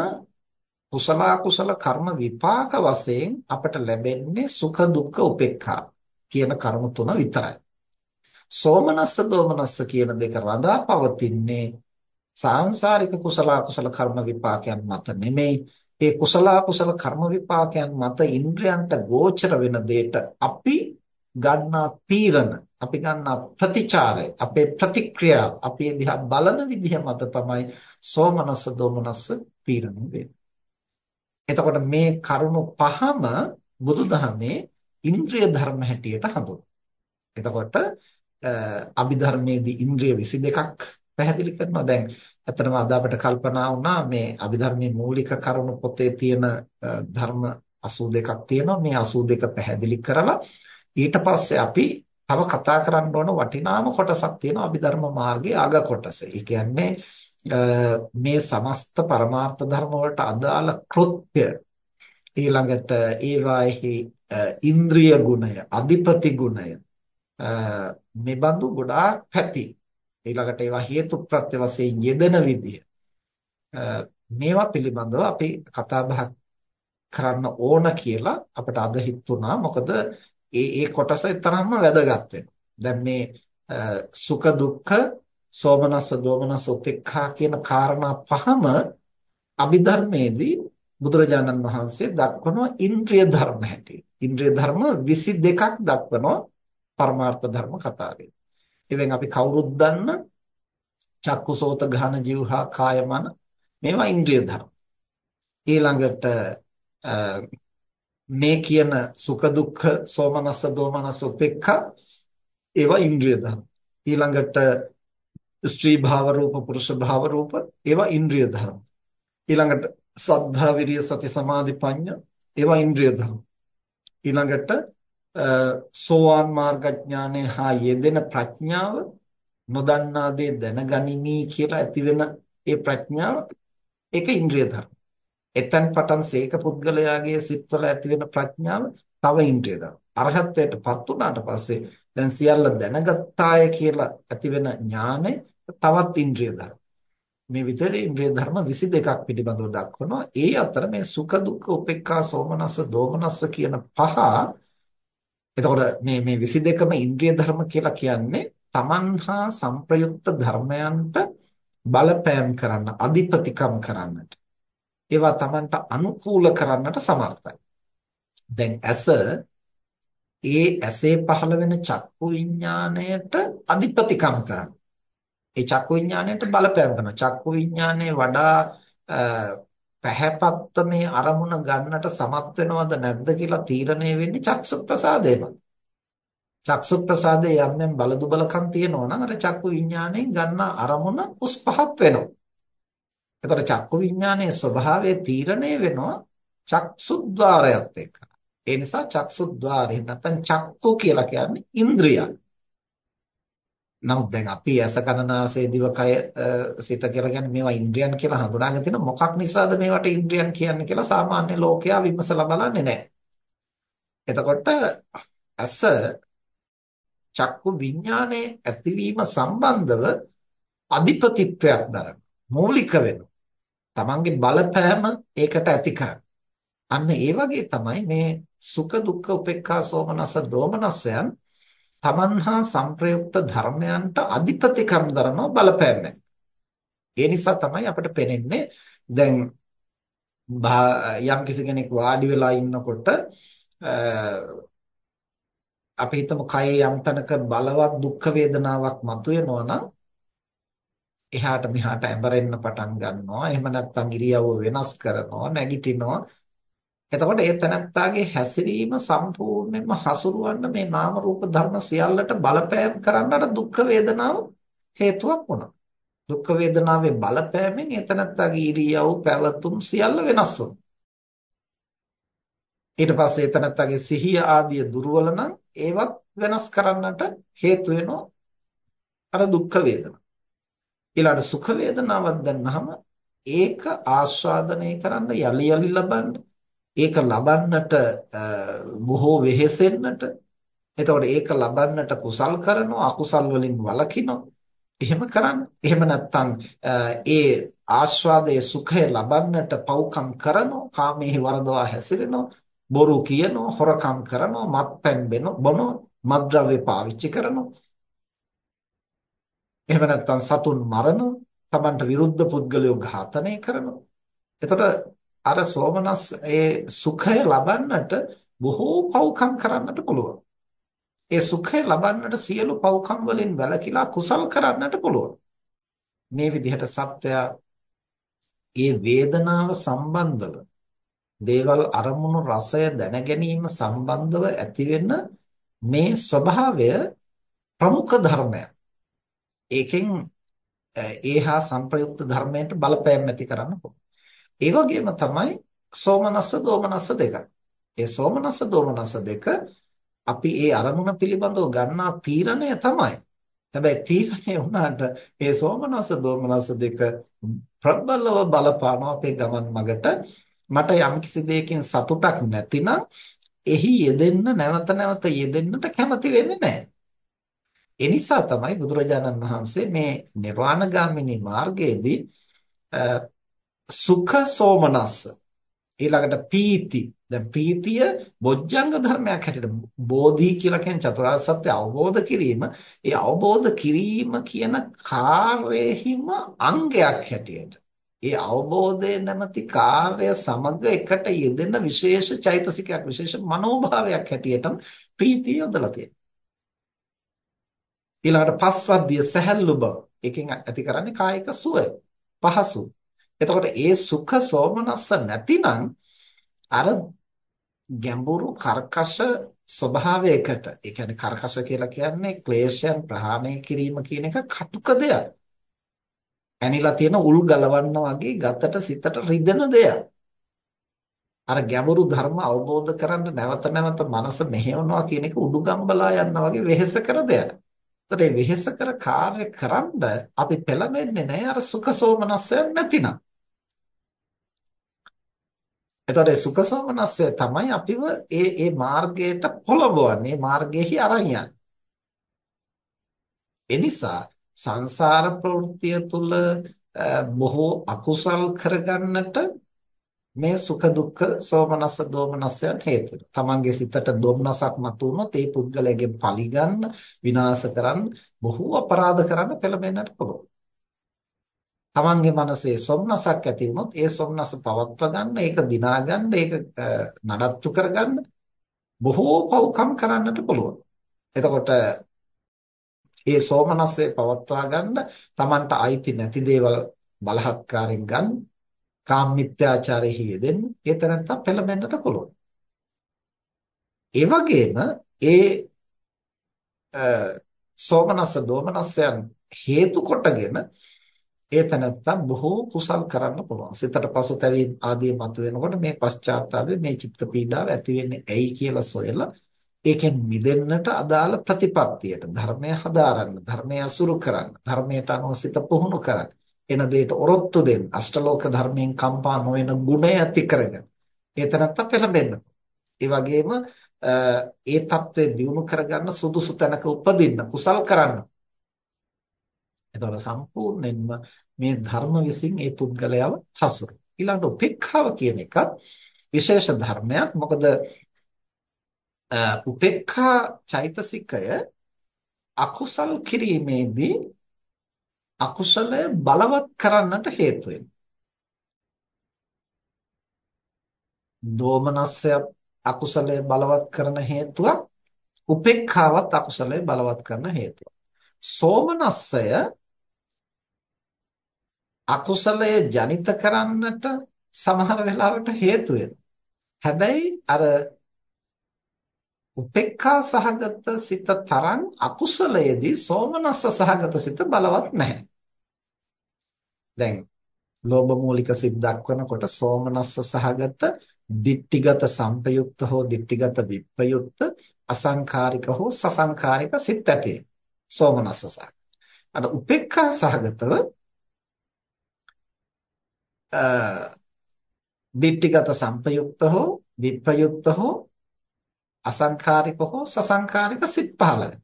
කුසල කුසල කර්ම විපාක වශයෙන් අපට ලැබෙන්නේ සුඛ දුක්ඛ උපේක්ඛා කියන කර්ම තුන විතරයි. සෝමනස්ස දෝමනස්ස කියන දෙක රඳා පවතින්නේ සාංශාරික කුසල කුසල කර්ම විපාකයන් මත නෙමෙයි. ඒ කුසල කුසල කර්ම විපාකයන් මත ඉන්ද්‍රයන්ට ගෝචර වෙන දෙයට අපි ගන්නා තීරණ අපි ගන්නා ප්‍රතිචාරය අපේ ප්‍රතික්‍රියාව අපි දිහා බලන විදිහ මත තමයි සෝමනස්ස දෝමනස්ස තීරණය වෙන්නේ. එතකොට මේ කරුණු පහම බුදුදහමේ ඉන්ද්‍රිය ධර්ම හැටියට හඳුන්වනවා. එතකොට අභිධර්මයේදී ඉන්ද්‍රිය 22ක් පැහැදිලි කරනවා. දැන් ඇත්තටම අද අපිට කල්පනා වුණා මේ අභිධර්මයේ මූලික කරුණු පොතේ තියෙන ධර්ම 82ක් තියෙනවා. මේ 82 පැහැදිලි කරලා ඊට පස්සේ අපි තව කතා කරන්න ඕන වටිනාම කොටසක් තියෙනවා අභිධර්ම මාර්ගයේ අග කොටස. ඒ කියන්නේ මේ සමස්ත පරමාර්ථ ධර්ම වලට අදාළ කෘත්‍ය. ඊළඟට ඒවාෙහි ඉන්ද්‍රිය ගුණය, අධිපති ගුණය මේ බඳු ගොඩාක් පැති. ඊළඟට ඒවා හේතු ප්‍රත්‍ය වශයෙන් යෙදෙන විදිය. මේවා පිළිබඳව අපි කතා බහ කරන්න ඕන කියලා අපිට අද හිතුණා. මොකද ඒ ඒ කොටස තරම්ම වැදගත් වෙනවා. දැන් මේ සුඛ දුක්ඛ සෝමනස්ස දෝමනස්ස උපේක්ඛා කියන කාරණා පහම අභිධර්මයේදී බුදුරජාණන් වහන්සේ දක්වනවා ඉන්ද්‍රිය ධර්ම හැටියට. ඉන්ද්‍රිය ධර්ම 22ක් දක්වනවා පරමාර්ථ ධර්ම කතාවේ. එවෙන් අපි කවුරුත් දන්න චක්කුසෝත ගහන જીවහා කාය මන මේවා ඉන්ද්‍රිය ධර්ම. ඊළඟට මේ කියන සුඛ දුක්ඛ සෝමනස්ස දෝමනස්ස උපේක්ඛා ඒවා ඉන්ද්‍රිය ධර්ම. ඊළඟට ස්ත්‍රී භාව රූප පුරුෂ භාව රූප ඒවා ඉන්ද්‍රිය ධර්ම. ඊළඟට සද්ධා විරිය සති සමාධි ප්‍රඥා ඒවා ඉන්ද්‍රිය ධර්ම. ඊළඟට සෝවාන් මාර්ගඥානය හා යෙදෙන ප්‍රඥාව නොදන්නා දේ දැනගනිමි කියලා ඇතිවෙන ඒ ප්‍රඥාව ඒක ඉන්ද්‍රිය ධර්ම. එතෙන් පටන් සීක පුද්ගලයාගේ සිත්වල ඇති වෙන ප්‍රඥාව තව ඉන්ද්‍රිය ධර්ම. අරහත්ත්වයටපත් උනාට පස්සේ දැන් සියල්ල දැනගත්තාය කියලා ඇති වෙන ඥානය තවත් ඉන්ද්‍රිය ධර්ම. මේ විතරේ ඉන්ද්‍රිය ධර්ම 22ක් පිළිබඳව දක්වනවා. ඒ අතර මේ සුඛ දුක්ඛ උපේක්ඛා සෝමනස්ස දෝමනස්ස කියන පහ එතකොට මේ මේ 22ම ඉන්ද්‍රිය ධර්ම කියලා කියන්නේ තමන්හා සංප්‍රයුක්ත ධර්මයන්ට බලපෑම් කරන්න, අධිපතිකම් කරන්නට. ඒවා Tamanට අනුකූල කරන්නට සමර්ථයි. දැන් ඇස ඒ ඇසේ පහළ වෙන චක්කු විඥාණයට අධිපතිකම් කරනවා. ඒ චක්කු විඥාණයට බලපෑම් කරනවා. චක්කු විඥානයේ වඩා පැහැපත්ත මේ අරමුණ ගන්නට සමත් වෙනවද නැද්ද කියලා තීරණය වෙන්නේ චක්සු ප්‍රසාදයෙන්. චක්සු ප්‍රසාදයේ යම් යම් බලදුබලකම් තියෙනවා නම් අර චක්කු විඥාණයෙන් ගන්න අරමුණ උස් පහත් වෙනවා. එතකොට චක්කු විඥානයේ ස්වභාවය තීරණය වෙනවා චක්සුද්්වාරයත් එක්ක. ඒ නිසා චක්සුද්්වාරය නැත්නම් චක්කු කියලා කියන්නේ ඉන්ද්‍රියක්. නමුත් දැන් අපි ඇස කනනාසය දිවකය සිත කියලා කියන්නේ මේවා ඉන්ද්‍රියන් කියලා හඳුනාගෙන තියෙන මොකක් නිසාද මේවට ඉන්ද්‍රියන් කියන්නේ කියලා සාමාන්‍ය ලෝකයා විමසලා බලන්නේ නැහැ. එතකොට ඇස චක්කු විඥානයේ ඇතිවීම සම්බන්ධව අධිපතිත්වයක් දරන මූලික වෙනවා. තමන්ගේ බලපෑම ඒකට ඇති කරන. අන්න ඒ වගේ තමයි මේ සුඛ දුක්ඛ උපේක්ඛා සෝමනස්ස දෝමනස්සයන් තමන්හා සංප්‍රයුක්ත ධර්මයන්ට අධිපතිකම් දරන බලපෑම ඒ නිසා තමයි අපිට පේන්නේ දැන් යම් කිසි කෙනෙක් වාඩි වෙලා ඉන්නකොට අපි හිතමු කයේ යම් තැනක බලවත් දුක් වේදනාවක් මතුවෙනවා නම් එහාට මෙහාට ඇඹරෙන්න පටන් ගන්නවා එහෙම නැත්නම් ඉරියව්ව වෙනස් කරනවා නැගිටිනවා එතකොට ඒ තනත්තාගේ හැසිරීම සම්පූර්ණයෙන්ම හසුරුවන්න මේ නාම රූප ධර්ම සියල්ලට බලපෑම් කරන්නට දුක් වේදනාව හේතුවක් වුණා. දුක් වේදනාවේ බලපෑමෙන් ඒ තනත්තාගේ ඉරියව් පැවතුම් සියල්ල වෙනස් වුණා. ඊට පස්සේ ඒ තනත්තාගේ සිහිය ආදිය දුර්වල නම් ඒවත් වෙනස් කරන්නට හේතු වෙනවා අර දුක් වේදනා. ඊළඟ සුඛ වේදනාවක් දැන්නහම ඒක ආස්වාදනය කරන්න යලි යලි ලබන්න ඒක ලබන්නට බොහෝ වෙහෙසෙන්නට එතකොට ඒක ලබන්නට කුසල් කරනවා අකුසල් වලින් වළකිනවා එහෙම කරන්න. එහෙම නැත්නම් ඒ ආස්වාදයේ සුඛය ලබන්නට පව්කම් කරනවා, කාමයේ වරදවා හැසිරෙනවා, බොරු කියනවා, හොරකම් කරනවා, මත්පැන් බොනවා, මත්ද්‍රව්‍ය පාවිච්චි කරනවා. එහෙම නැත්නම් සතුන් මරනවා, Tamanට විරුද්ධ පුද්ගලයෝ ඝාතනය කරනවා. එතකොට අර සෝමනස් ඒ සුඛය ලබන්නට බොහෝ පව්කම් කරන්නට පුළුවන්. ඒ සුඛය ලබන්නට සියලු පව්කම් වලින් වැළකීලා කුසල් කරන්නට පුළුවන්. මේ විදිහට සත්වයා ඒ වේදනාව සම්බන්ධව දේවල් අරමුණු රසය දැන ගැනීම සම්බන්ධව ඇතිවෙන මේ ස්වභාවය ප්‍රමුඛ ධර්මයක්. ඒකෙන් ඒහා සංප්‍රයුක්ත ධර්මයට බලපෑම් ඇති කරන්න පුළුවන්. ඒ වගේම තමයි සෝමනස්ස දෝමනස්ස දෙක. ඒ සෝමනස්ස දෝමනස්ස දෙක අපි ඒ අරමුණ පිළිබඳව ගන්නා තීරණය තමයි. හැබැයි තීරණය වුණාට ඒ සෝමනස්ස දෝමනස්ස දෙක ප්‍රබලව බලපානවා අපේ ගමන් මගට. මට යම්කිසි දෙයකින් සතුටක් නැතිනම් එහි යෙදෙන්න නැවත නැවත යෙදෙන්නට කැමති වෙන්නේ නැහැ. ඒ නිසා තමයි බුදුරජාණන් වහන්සේ මේ නිර්වාණගාමිනී මාර්ගයේදී සුඛ සෝමනස්ස ඊළඟට පීති. දැන් පීතිය බොජ්ජංග ධර්මයක් හැටියට බෝධි කියලා කියන්නේ චතුරාර්ය සත්‍ය අවබෝධ කිරීම. ඒ අවබෝධ කිරීම කියන කාර්යෙහිම අංගයක් හැටියට. ඒ අවබෝධය නැමැති කාර්ය සමග එකට යෙදෙන විශේෂ චෛතසිකයක් විශේෂ මනෝභාවයක් හැටියට ප්‍රීතිය යොදලා තියෙනවා. ඊළඟට පස්සද්ධිය සැහැල්ලු බව එකෙන් ඇති කරන්නේ කායික සුවය පහසු එතකොට ඒ සුඛ සෝමනස්ස නැතිනම් අර ගැඹුරු කර්කශ ස්වභාවයකට ඒ කියන්නේ කර්කශ කියලා කියන්නේ ක්ලේශයන් ප්‍රහාණය කිරීම කියන එක කටුක දෙයක්. ඇනිලා තියෙන උල් ගලවන්න වගේ ගතට සිතට රිදෙන දෙයක්. අර ගැඹුරු ධර්ම අවබෝධ කරන්න නැවත නැවත මනස මෙහෙවනවා කියන එක උඩුගම්බලා යනවා වගේ වෙහෙස කර දෙයක්. ඒතට මේ වෙහෙස කර කාර්ය කරන්න අපි පෙළඹෙන්නේ නැහැ අර සුඛ සෝමනස්සයන් නැතිනම්. එතකොට ඒ සුඛ සෝමනස්සය තමයි අපිව ඒ ඒ මාර්ගයට පොළඹවන්නේ මාර්ගයේහි අරන් යන්නේ. එනිසා සංසාර ප්‍රවෘත්තිය තුල බොහෝ අකුසල් කරගන්නට මේ සුඛ දුක්ඛ සෝමනස්ස දෝමනස්සයන් හේතු වෙනවා. තමන්ගේ සිතට දෝමනසක් මතුවුනොත් ඒ පුද්ගලයාගෙන් පරිගන්න විනාශ කරන්න බොහෝ අපරාධ කරන්න පෙළඹෙන්නට පුළුවන්. තමන්ගේ මනසේ සොම්නසක් ඇති වුණොත් ඒ සොම්නස පවත්වා ගන්න, ඒක දිනා ගන්න, ඒක නඩත්තු කරගන්න බොහෝ පව්කම් කරන්නට පුළුවන්. එතකොට ඒ සෝමනස්සේ පවත්වා ගන්න තමන්ට අයිති නැති දේවල් බලහත්කාරයෙන් ගන්න කාමමිත්‍යාචාරයේ යෙදෙන්න ඒ තරත්තා පෙළඹෙන්නට පුළුවන්. ඒ වගේම ඒ සෝමනස්ස දෝමනස්යන් හේතු කොටගෙන ඒ තැනත්තා බොහෝ කුසල් කරන්න පුළුවන්. සිතට පසුතැවීම ආදී මතුවෙනකොට මේ පශ්චාත්තාපය මේ චිත්ත පීඩාව ඇති වෙන්නේ ඇයි කියලා සොයලා ඒකෙන් මිදෙන්නට අදාළ ප්‍රතිපත්තියට ධර්මය හදාරන්න, ධර්මය අසුරු කරන්න, ධර්මයට අනුව සිත පුහුණු කරන්න. එන දෙයට ඔරොත්තු දෙන්න, අෂ්ටලෝක ධර්මයෙන් කම්පා නොවන ගුණය ඇති කරගන්න. ඒ තැනත්තා පෙළඹෙන්න. ඒ වගේම ඒ தત્ත්වය දියුණු කරගන්න සුදුසු තැනක උපදින්න, කුසල් කරන්න. එතකොට සම්පූර්ණයෙන්ම මේ ධර්ම විසින් ඒ පුද්ගලයාව හසුරු. ඊළඟට උපේක්ඛාව කියන එකත් විශේෂ ධර්මයක්. මොකද උපේක්ඛා චෛතසිකය අකුසල් කිරීමේදී අකුසලය බලවත් කරන්නට හේතු වෙනවා. දෝමනස්සයත් අකුසලය බලවත් කරන හේතුවක් උපේක්ඛාවත් අකුසලය බලවත් කරන හේතුවක්. සෝමනස්සය අකුසලය ජනිත කරන්නට සමහර වෙලාවට හේතු හැබැයි අර උපේක්ඛා සහගත සිත තරම් අකුසලයේදී සෝමනස්ස සහගත සිත බලවත් නැහැ. දැන් ලෝභ මූලික සිත් දක්වනකොට සෝමනස්ස සහගත දිට්ටිගත සංපයුක්ත හෝ දිට්ටිගත විප්පයුක්ත අසංකාරික හෝ සසංකාරික සිත් ඇති සෝමනස්ස සහගත. අර උපේක්ඛා සහගතව දිට්ඨිගත සංපයුක්ත හෝ විප්පයුක්ත හෝ අසංඛාරික හෝ සසංඛාරික සිත් පහළ වෙනවා.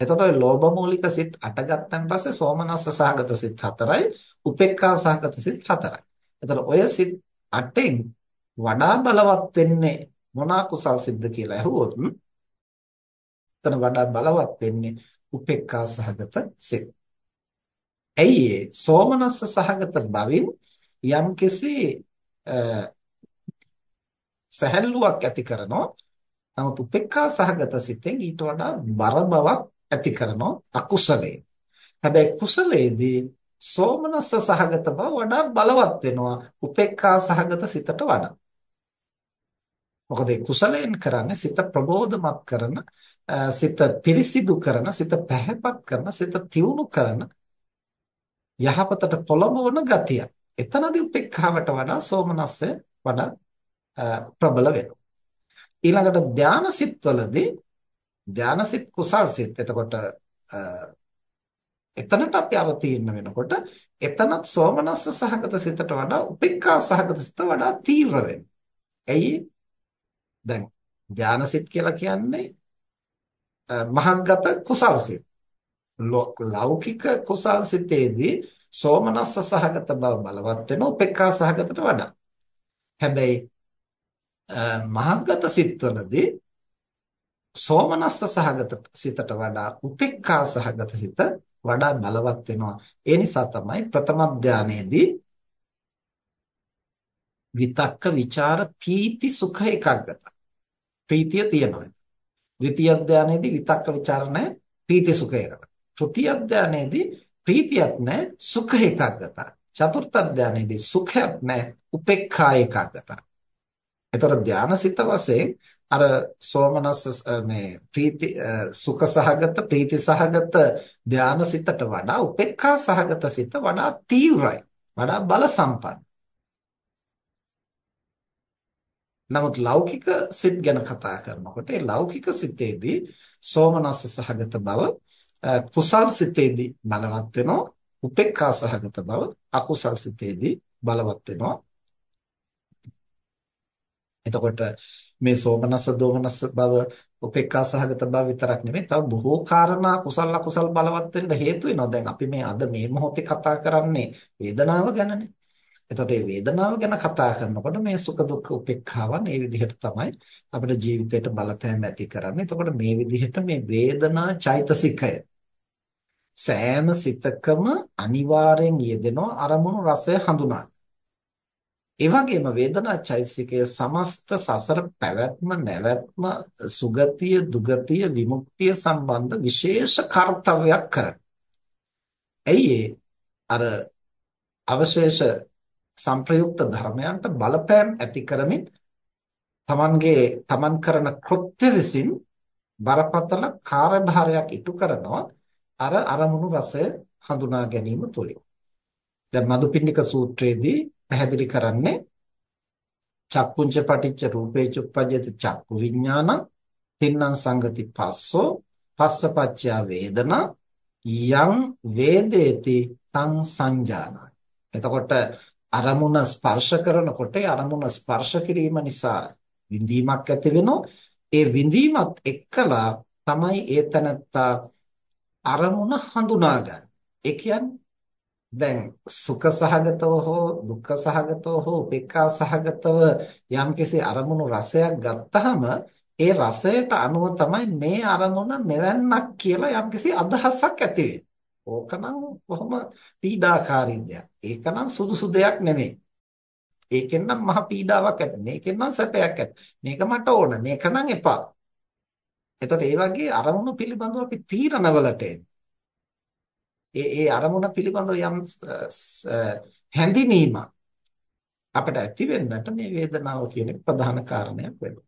එතකොට ඔය ලෝභ මූලික සිත් 8 ගත්තන් පස්සේ සෝමනස්ස සහගත සිත් 4යි උපේක්ඛා සහගත සිත් 4යි. එතකොට ඔය සිත් 8න් වඩා බලවත් වෙන්නේ මොනා කුසල් සිද්ද කියලා අහුවොත් එතන වඩා බලවත් වෙන්නේ උපේක්ඛා සහගත සිත්. ඇයි ඒ සෝමනස්ස සහගත බවින් යම්කිසි සැහැල්ලුවක් ඇති කරනවා. නමුත් උපේක්ඛා සහගත සිතෙන් ඊට වඩා බර බවක් ඇති කරනවා අකුසලයේ. හැබැයි කුසලයේදී සෝමනස්ස සහගත බව වඩා බලවත් වෙනවා උපේක්ඛා සහගත සිතට වඩා. මොකද කුසලයෙන් කරන්නේ සිත ප්‍රබෝධමත් කරන, සිත පිරිසිදු කරන, සිත පැහැපත් කරන, සිත තියුණු කරන යහපතට පොළඹවන ගතියක්. එතනදී උපේක්ඛාවට වඩා සෝමනස්සය වඩා ප්‍රබල වෙනවා. ඊළඟට ධානසිතවලදී ධානසිත කුසල්සිත. එතකොට එතනට අපි අවතීර්ණ වෙනකොට එතනත් සෝමනස්ස සහගත සිතට වඩා උපේක්ඛා සහගත සිත වඩා තීව්‍ර වෙනවා. ඇයි? දැන් ධානසිත කියලා කියන්නේ මහග්ගත කුසල්සිත. ලෞකික කුසල්සිතේදී සෝමනස්ස සහගත බව බලවත් වෙනවා උපේක්ඛා සහගතට වඩා. හැබැයි මහග්ගත සිත්වලදී සෝමනස්ස සහගත සිතට වඩා උපේක්ඛා සහගත සිත වඩා බලවත් වෙනවා. ඒ නිසා තමයි ප්‍රථම ධානයේදී විතක්ක ਵਿਚාර පීති සුඛ එකග්ගත. ප්‍රීතිය තියෙනවා. ද්විතීය ධානයේදී විතක්ක ਵਿਚාර නැහැ පීති සුඛ එකග්ගත. තෘතීය ධානයේදී ප්‍රීතියක් නැහැ සුඛ එකග්ගත. චතුර්ථ ධානයේදී සුඛයක් නැහැ උපේක්ඛා එකග්ගතයි. එතකොට ධානසිත වශයෙන් අර සෝමනස්ස මේ ප්‍රීති සුඛ සහගත ප්‍රීති සහගත ධානසිතට වඩා උපේක්ඛා සහගත සිත වඩා තීව්‍රයි. වඩා බල සම්පන්න. නමුත් ලෞකික සිත් ගැන කතා කරනකොට ඒ ලෞකික සිතේදී සෝමනස්ස සහගත බව කුසල් සිතේදී බලවත් වෙනවා උපේක්ඛා සහගත බව අකුසල් සිතේදී බලවත් වෙනවා එතකොට මේ සෝමනස්ස දෝමනස්ස බව උපේක්ඛා සහගත බව විතරක් නෙමෙයි තව බොහෝ කාරණා කුසල අකුසල බලවත් වෙන්න හේතු වෙනවා දැන් අපි මේ අද මේ මොහොතේ කතා කරන්නේ වේදනාව ගැනනේ එතකොට මේ වේදනාව ගැන කතා කරනකොට මේ සුඛ දුක්ඛ උපේක්ඛාවන් මේ විදිහට තමයි අපේ ජීවිතයට බලපෑම් ඇති කරන්නේ. එතකොට මේ විදිහට මේ වේදනා චෛතසිකය සෑම සිතකම අනිවාර්යෙන් යෙදෙනවා අරමුණු රසය හඳුනා. ඒ වගේම වේදනා චෛතසිකය සමස්ත සසර පැවැත්ම නැවැත්ම සුගතිය දුගතිය විමුක්තිය සම්බන්ධ විශේෂ කාර්යයක් කරන. ඇයි අර අවශේෂ සංප්‍රයුක්ත ධර්මයන්ට බලපෑම් ඇති කරමින් තමන්ගේ තමන් කරන කෘත්‍ය විසින් බරපතල කාර්යභාරයක් ඉටු කරනවා අර අරමුණු රසය හඳුනා ගැනීම තුළින්. දැන් මදුපිණ්ඩික සූත්‍රයේදී පැහැදිලි කරන්නේ චක්කුංච පටිච්ච රූපේ චුප්පජ්ජති චක්කු විඥානං තින්නම් සංගති පස්සෝ පස්සපච්චය වේදනා යං වේදේති තං සංජානයි. එතකොට අරමුණ ස්පර්ශ කරනකොට අරමුණ ස්පර්ශ කිරීම නිසා විඳීමක් ඇති වෙනවා. ඒ විඳීමත් එක්කලා තමයි ඒතනත්තා අරමුණ හඳුනාගන්නේ. ඒ කියන්නේ දැන් සුඛ සහගතව හෝ දුක්ඛ සහගතව හෝ උපේක්ඛා සහගතව යම්කිසි අරමුණු රසයක් ගත්තාම ඒ රසයට අනුව තමයි මේ අරමුණ මෙවන්නක් කියලා යම්කිසි අදහසක් ඇති වෙන්නේ. ඕකනම් කොහොම පීඩාකාරී දෙයක්. ඒකනම් සුදුසු දෙයක් නෙමෙයි. ඒකෙන් නම් මහ පීඩාවක් ඇති. මේකෙන් නම් සැපයක් ඇති. මේක මට ඕන. මේක නම් එපා. එතකොට ඒ වගේ අරමුණු පිළිබඳව අපි තීරණවලට ඒ ඒ අරමුණ පිළිබඳව යම් හැඳිනීමක් අපිට ඇති වෙන්නට මේ වේදනාව කියන ප්‍රධාන කාරණයක් වෙනවා.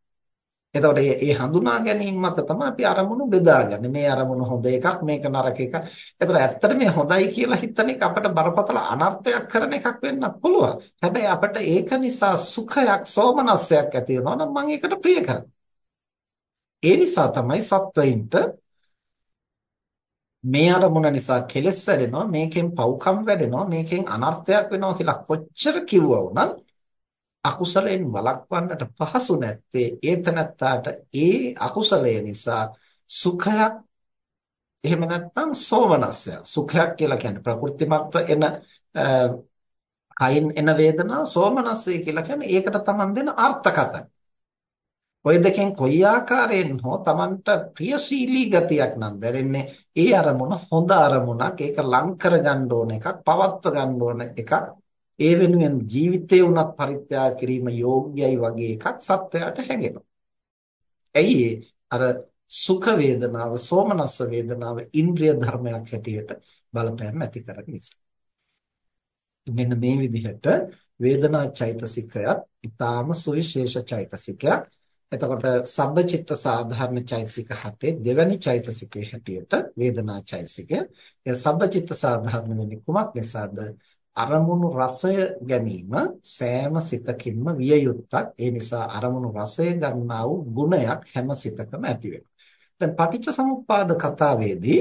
එතකොට මේ මේ හඳුනා ගැනීම මත තමයි අපි අරමුණු බෙදාගන්නේ. මේ අරමුණ හොඳ එකක්, මේක නරක එකක්. එතකොට ඇත්තට මේ හොඳයි කියලා හිතන එක අපිට බරපතල අනර්ථයක් කරන එකක් වෙන්නත් පුළුවන්. හැබැයි අපිට ඒක නිසා සුඛයක්, සෝමනස්සයක් ඇති වෙනවා නම් මම ඒකට ප්‍රිය කරනවා. ඒ නිසා තමයි සත්වයින්ට මේ අරමුණ නිසා කෙලෙස් වැඩෙනවා මේකෙන් පව්කම් වැඩෙනවා මේකෙන් අනර්ථයක් වෙනවා කියලා කොච්චර කිව්වා වුණත් අකුසලයෙන් වළක්වන්නට පහසු නැත්තේ ඒතනත්තාට ඒ අකුසලය නිසා සුඛයක් එහෙම නැත්නම් සෝමනස්සය සුඛයක් කියලා කියන්නේ ප්‍රකෘතිමත්ව එන කයින් එන වේදනාව සෝමනස්සය කියලා කියන්නේ ඒකට තමන් දෙන අර්ථකථන. ওই දෙකෙන් කොයි ආකාරයෙන් හෝ Tamanට ප්‍රියශීලී ගතියක් නම් දැනෙන්නේ ඒ අරමුණ හොඳ අරමුණක් ඒක ලං කරගන්න ඕන එකක් පවත්ව ගන්න ඕන එකක් ඒ වෙනුවෙන් ජීවිතේ උනත් පරිත්‍යාග කිරීම යෝග්‍යයි වගේ එකක් සත්වයාට හැඟෙනවා. ඇයි අර සුඛ වේදනාව සෝමනස්ස වේදනාව ඉන්ද්‍රිය ධර්මයක් හැටියට බලපෑම් ඇති කරන නිසා. මෙන්න මේ විදිහට වේදනා චෛතසිකයත් ඊටාම සුවිශේෂ චෛතසිකයක්. එතකොට සබ්බචිත්ත සාධාරණ චෛතසික හතේ දෙවැනි චෛතසිකයේ හැටියට වේදනා චෛතසිකය. ඒ සබ්බචිත්ත සාධාරණ වෙන්නේ කුමක් නිසාද? අරමුණු රසය ගැනීම සෑම සිතකින්ම විය යුත්තක්. ඒ නිසා අරමුණු රසය ගන්නා වූ ගුණයක් හැම සිතකම ඇති වෙනවා. දැන් පටිච්ච සමුප්පාද කතාවේදී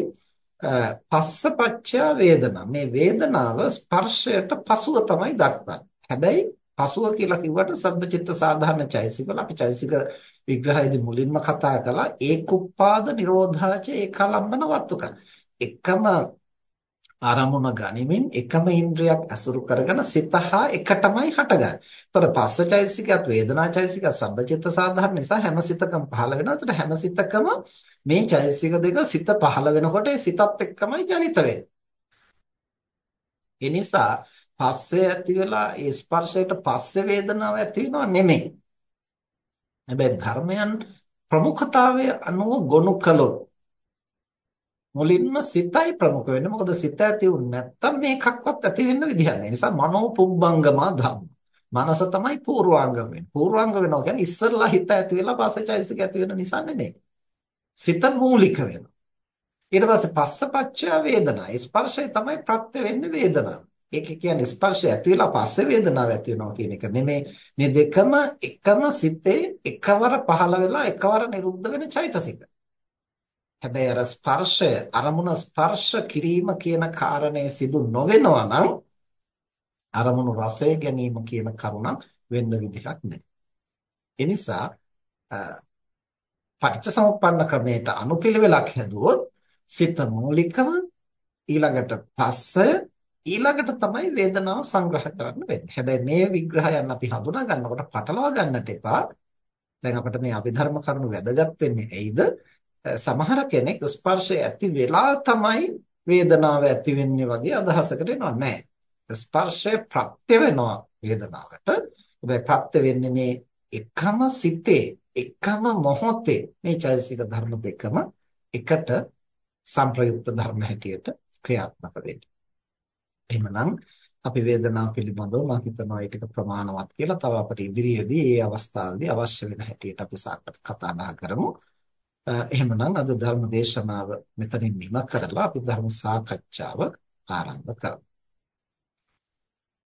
පස්සපච්චය වේදනා මේ වේදනාව ස්පර්ශයට පසුව තමයි දක්වන්නේ. හැබැයි පසුව කියලා කිව්වට සබ්බචිත්ත සාධාරණ චෛසිකවල අපි චෛසික විග්‍රහයේදී මුලින්ම කතා කළා ඒකුප්පාද නිරෝධාච ඒකලම්බන වත්තුක එකම ආරමුණ ගනිමින් එකම ඉන්ද්‍රියක් අසුරු කරගෙන සිතහා එකටමයි හටගන්නේ. එතකොට පස්සචෛසිකයත් වේදනාචෛසිකයත් සබ්බචිත්ත සාධාරණ නිසා හැම සිතකම පහළ වෙනවා. එතකොට හැම සිතකම මේ චෛසික දෙක සිත පහළ වෙනකොට සිතත් එක්කමයි ජනිත වෙන්නේ. ඒ නිසා පස්සේ ඇති වෙලා ඒ ස්පර්ශයට පස්සේ වේදනාව ඇති වෙනව නෙමෙයි. හැබැයි ධර්මයන් ප්‍රමුඛතාවය අනුව ගොනු කළොත් මුලින්ම සිතයි ප්‍රමුඛ වෙන්නේ. මොකද සිත ඇති වුනේ නැත්තම් මේකක්වත් ඇති වෙන්න විදිහක් නැහැ. ඒ නිසා මනෝ පුබ්බංගමා ධම්ම. මනස තමයි පූර්වාංගම වෙන්නේ. පූර්වාංග වෙනවා කියන්නේ ඉස්සරලා හිත ඇති වෙලා පස්සේ චෛසික ඇති වෙන නිසා නෙමෙයි. සිත මූලික වෙනවා. ඊට පස්සේ පස්සපච්චය වේදනා. ස්පර්ශය තමයි ප්‍රත්‍ය වෙන්නේ වේදනාව. ඒක කියන්නේ ස්පර්ශය ඇති වෙලා පස්සේ වේදනාව ඇති වෙනවා කියන එක නෙමෙයි. මේ දෙකම එකම සිතේ එකවර පහළ වෙලා එකවර නිරුද්ධ වෙන චෛතසික. හැබැයි අර ස්පර්ශය අරමුණ ස්පර්ශ කිරීම කියන කාරණය සිදු නොවෙනවා නම් අරමුණු රසය ගැනීම කියන කරුණක් වෙන්න විදිහක් නැහැ. ඒ නිසා පටිච්චසමුප්පන්න ක්‍රමයට අනුපිළිවෙලක් හැදුවොත් සිත මූලිකව ඊළඟට පස්සය ඊළඟට තමයි වේදනාව සංග්‍රහ කරන්න වෙන්නේ. හැබැයි මේ විග්‍රහයන් අපි හඳුනා ගන්නකොට පටලවා ගන්නට එපා. දැන් අපිට මේ අභිධර්ම කරුණු වැදගත් වෙන්නේ ඇයිද? සමහර කෙනෙක් ස්පර්ශය ඇති වෙලා තමයි වේදනාව ඇති වෙන්නේ වගේ අදහසකට එනවා නෑ. ස්පර්ශය ප්‍රත්‍ය වෙනවා වේදනාවට. හැබැයි ප්‍රත්‍ය වෙන්නේ මේ එකම සිතේ එකම මොහොතේ මේ චෛතසික ධර්ම දෙකම එකට සංප්‍රයුක්ත ධර්ම හැටියට ක්‍රියාත්මක වෙන්නේ. එහෙමනම් අපි වේදනාව පිළිබඳව මම හිතනවා ඒක ප්‍රමාණවත් කියලා තව අපිට ඉදිරියේදී මේ අවස්ථාවේදී අවශ්‍ය වෙන හැටියට අපි කතා බහ කරමු. එහෙමනම් අද ධර්ම දේශනාව මෙතනින් නිම කරලා අපි ධර්ම සාකච්ඡාව ආරම්භ කරමු.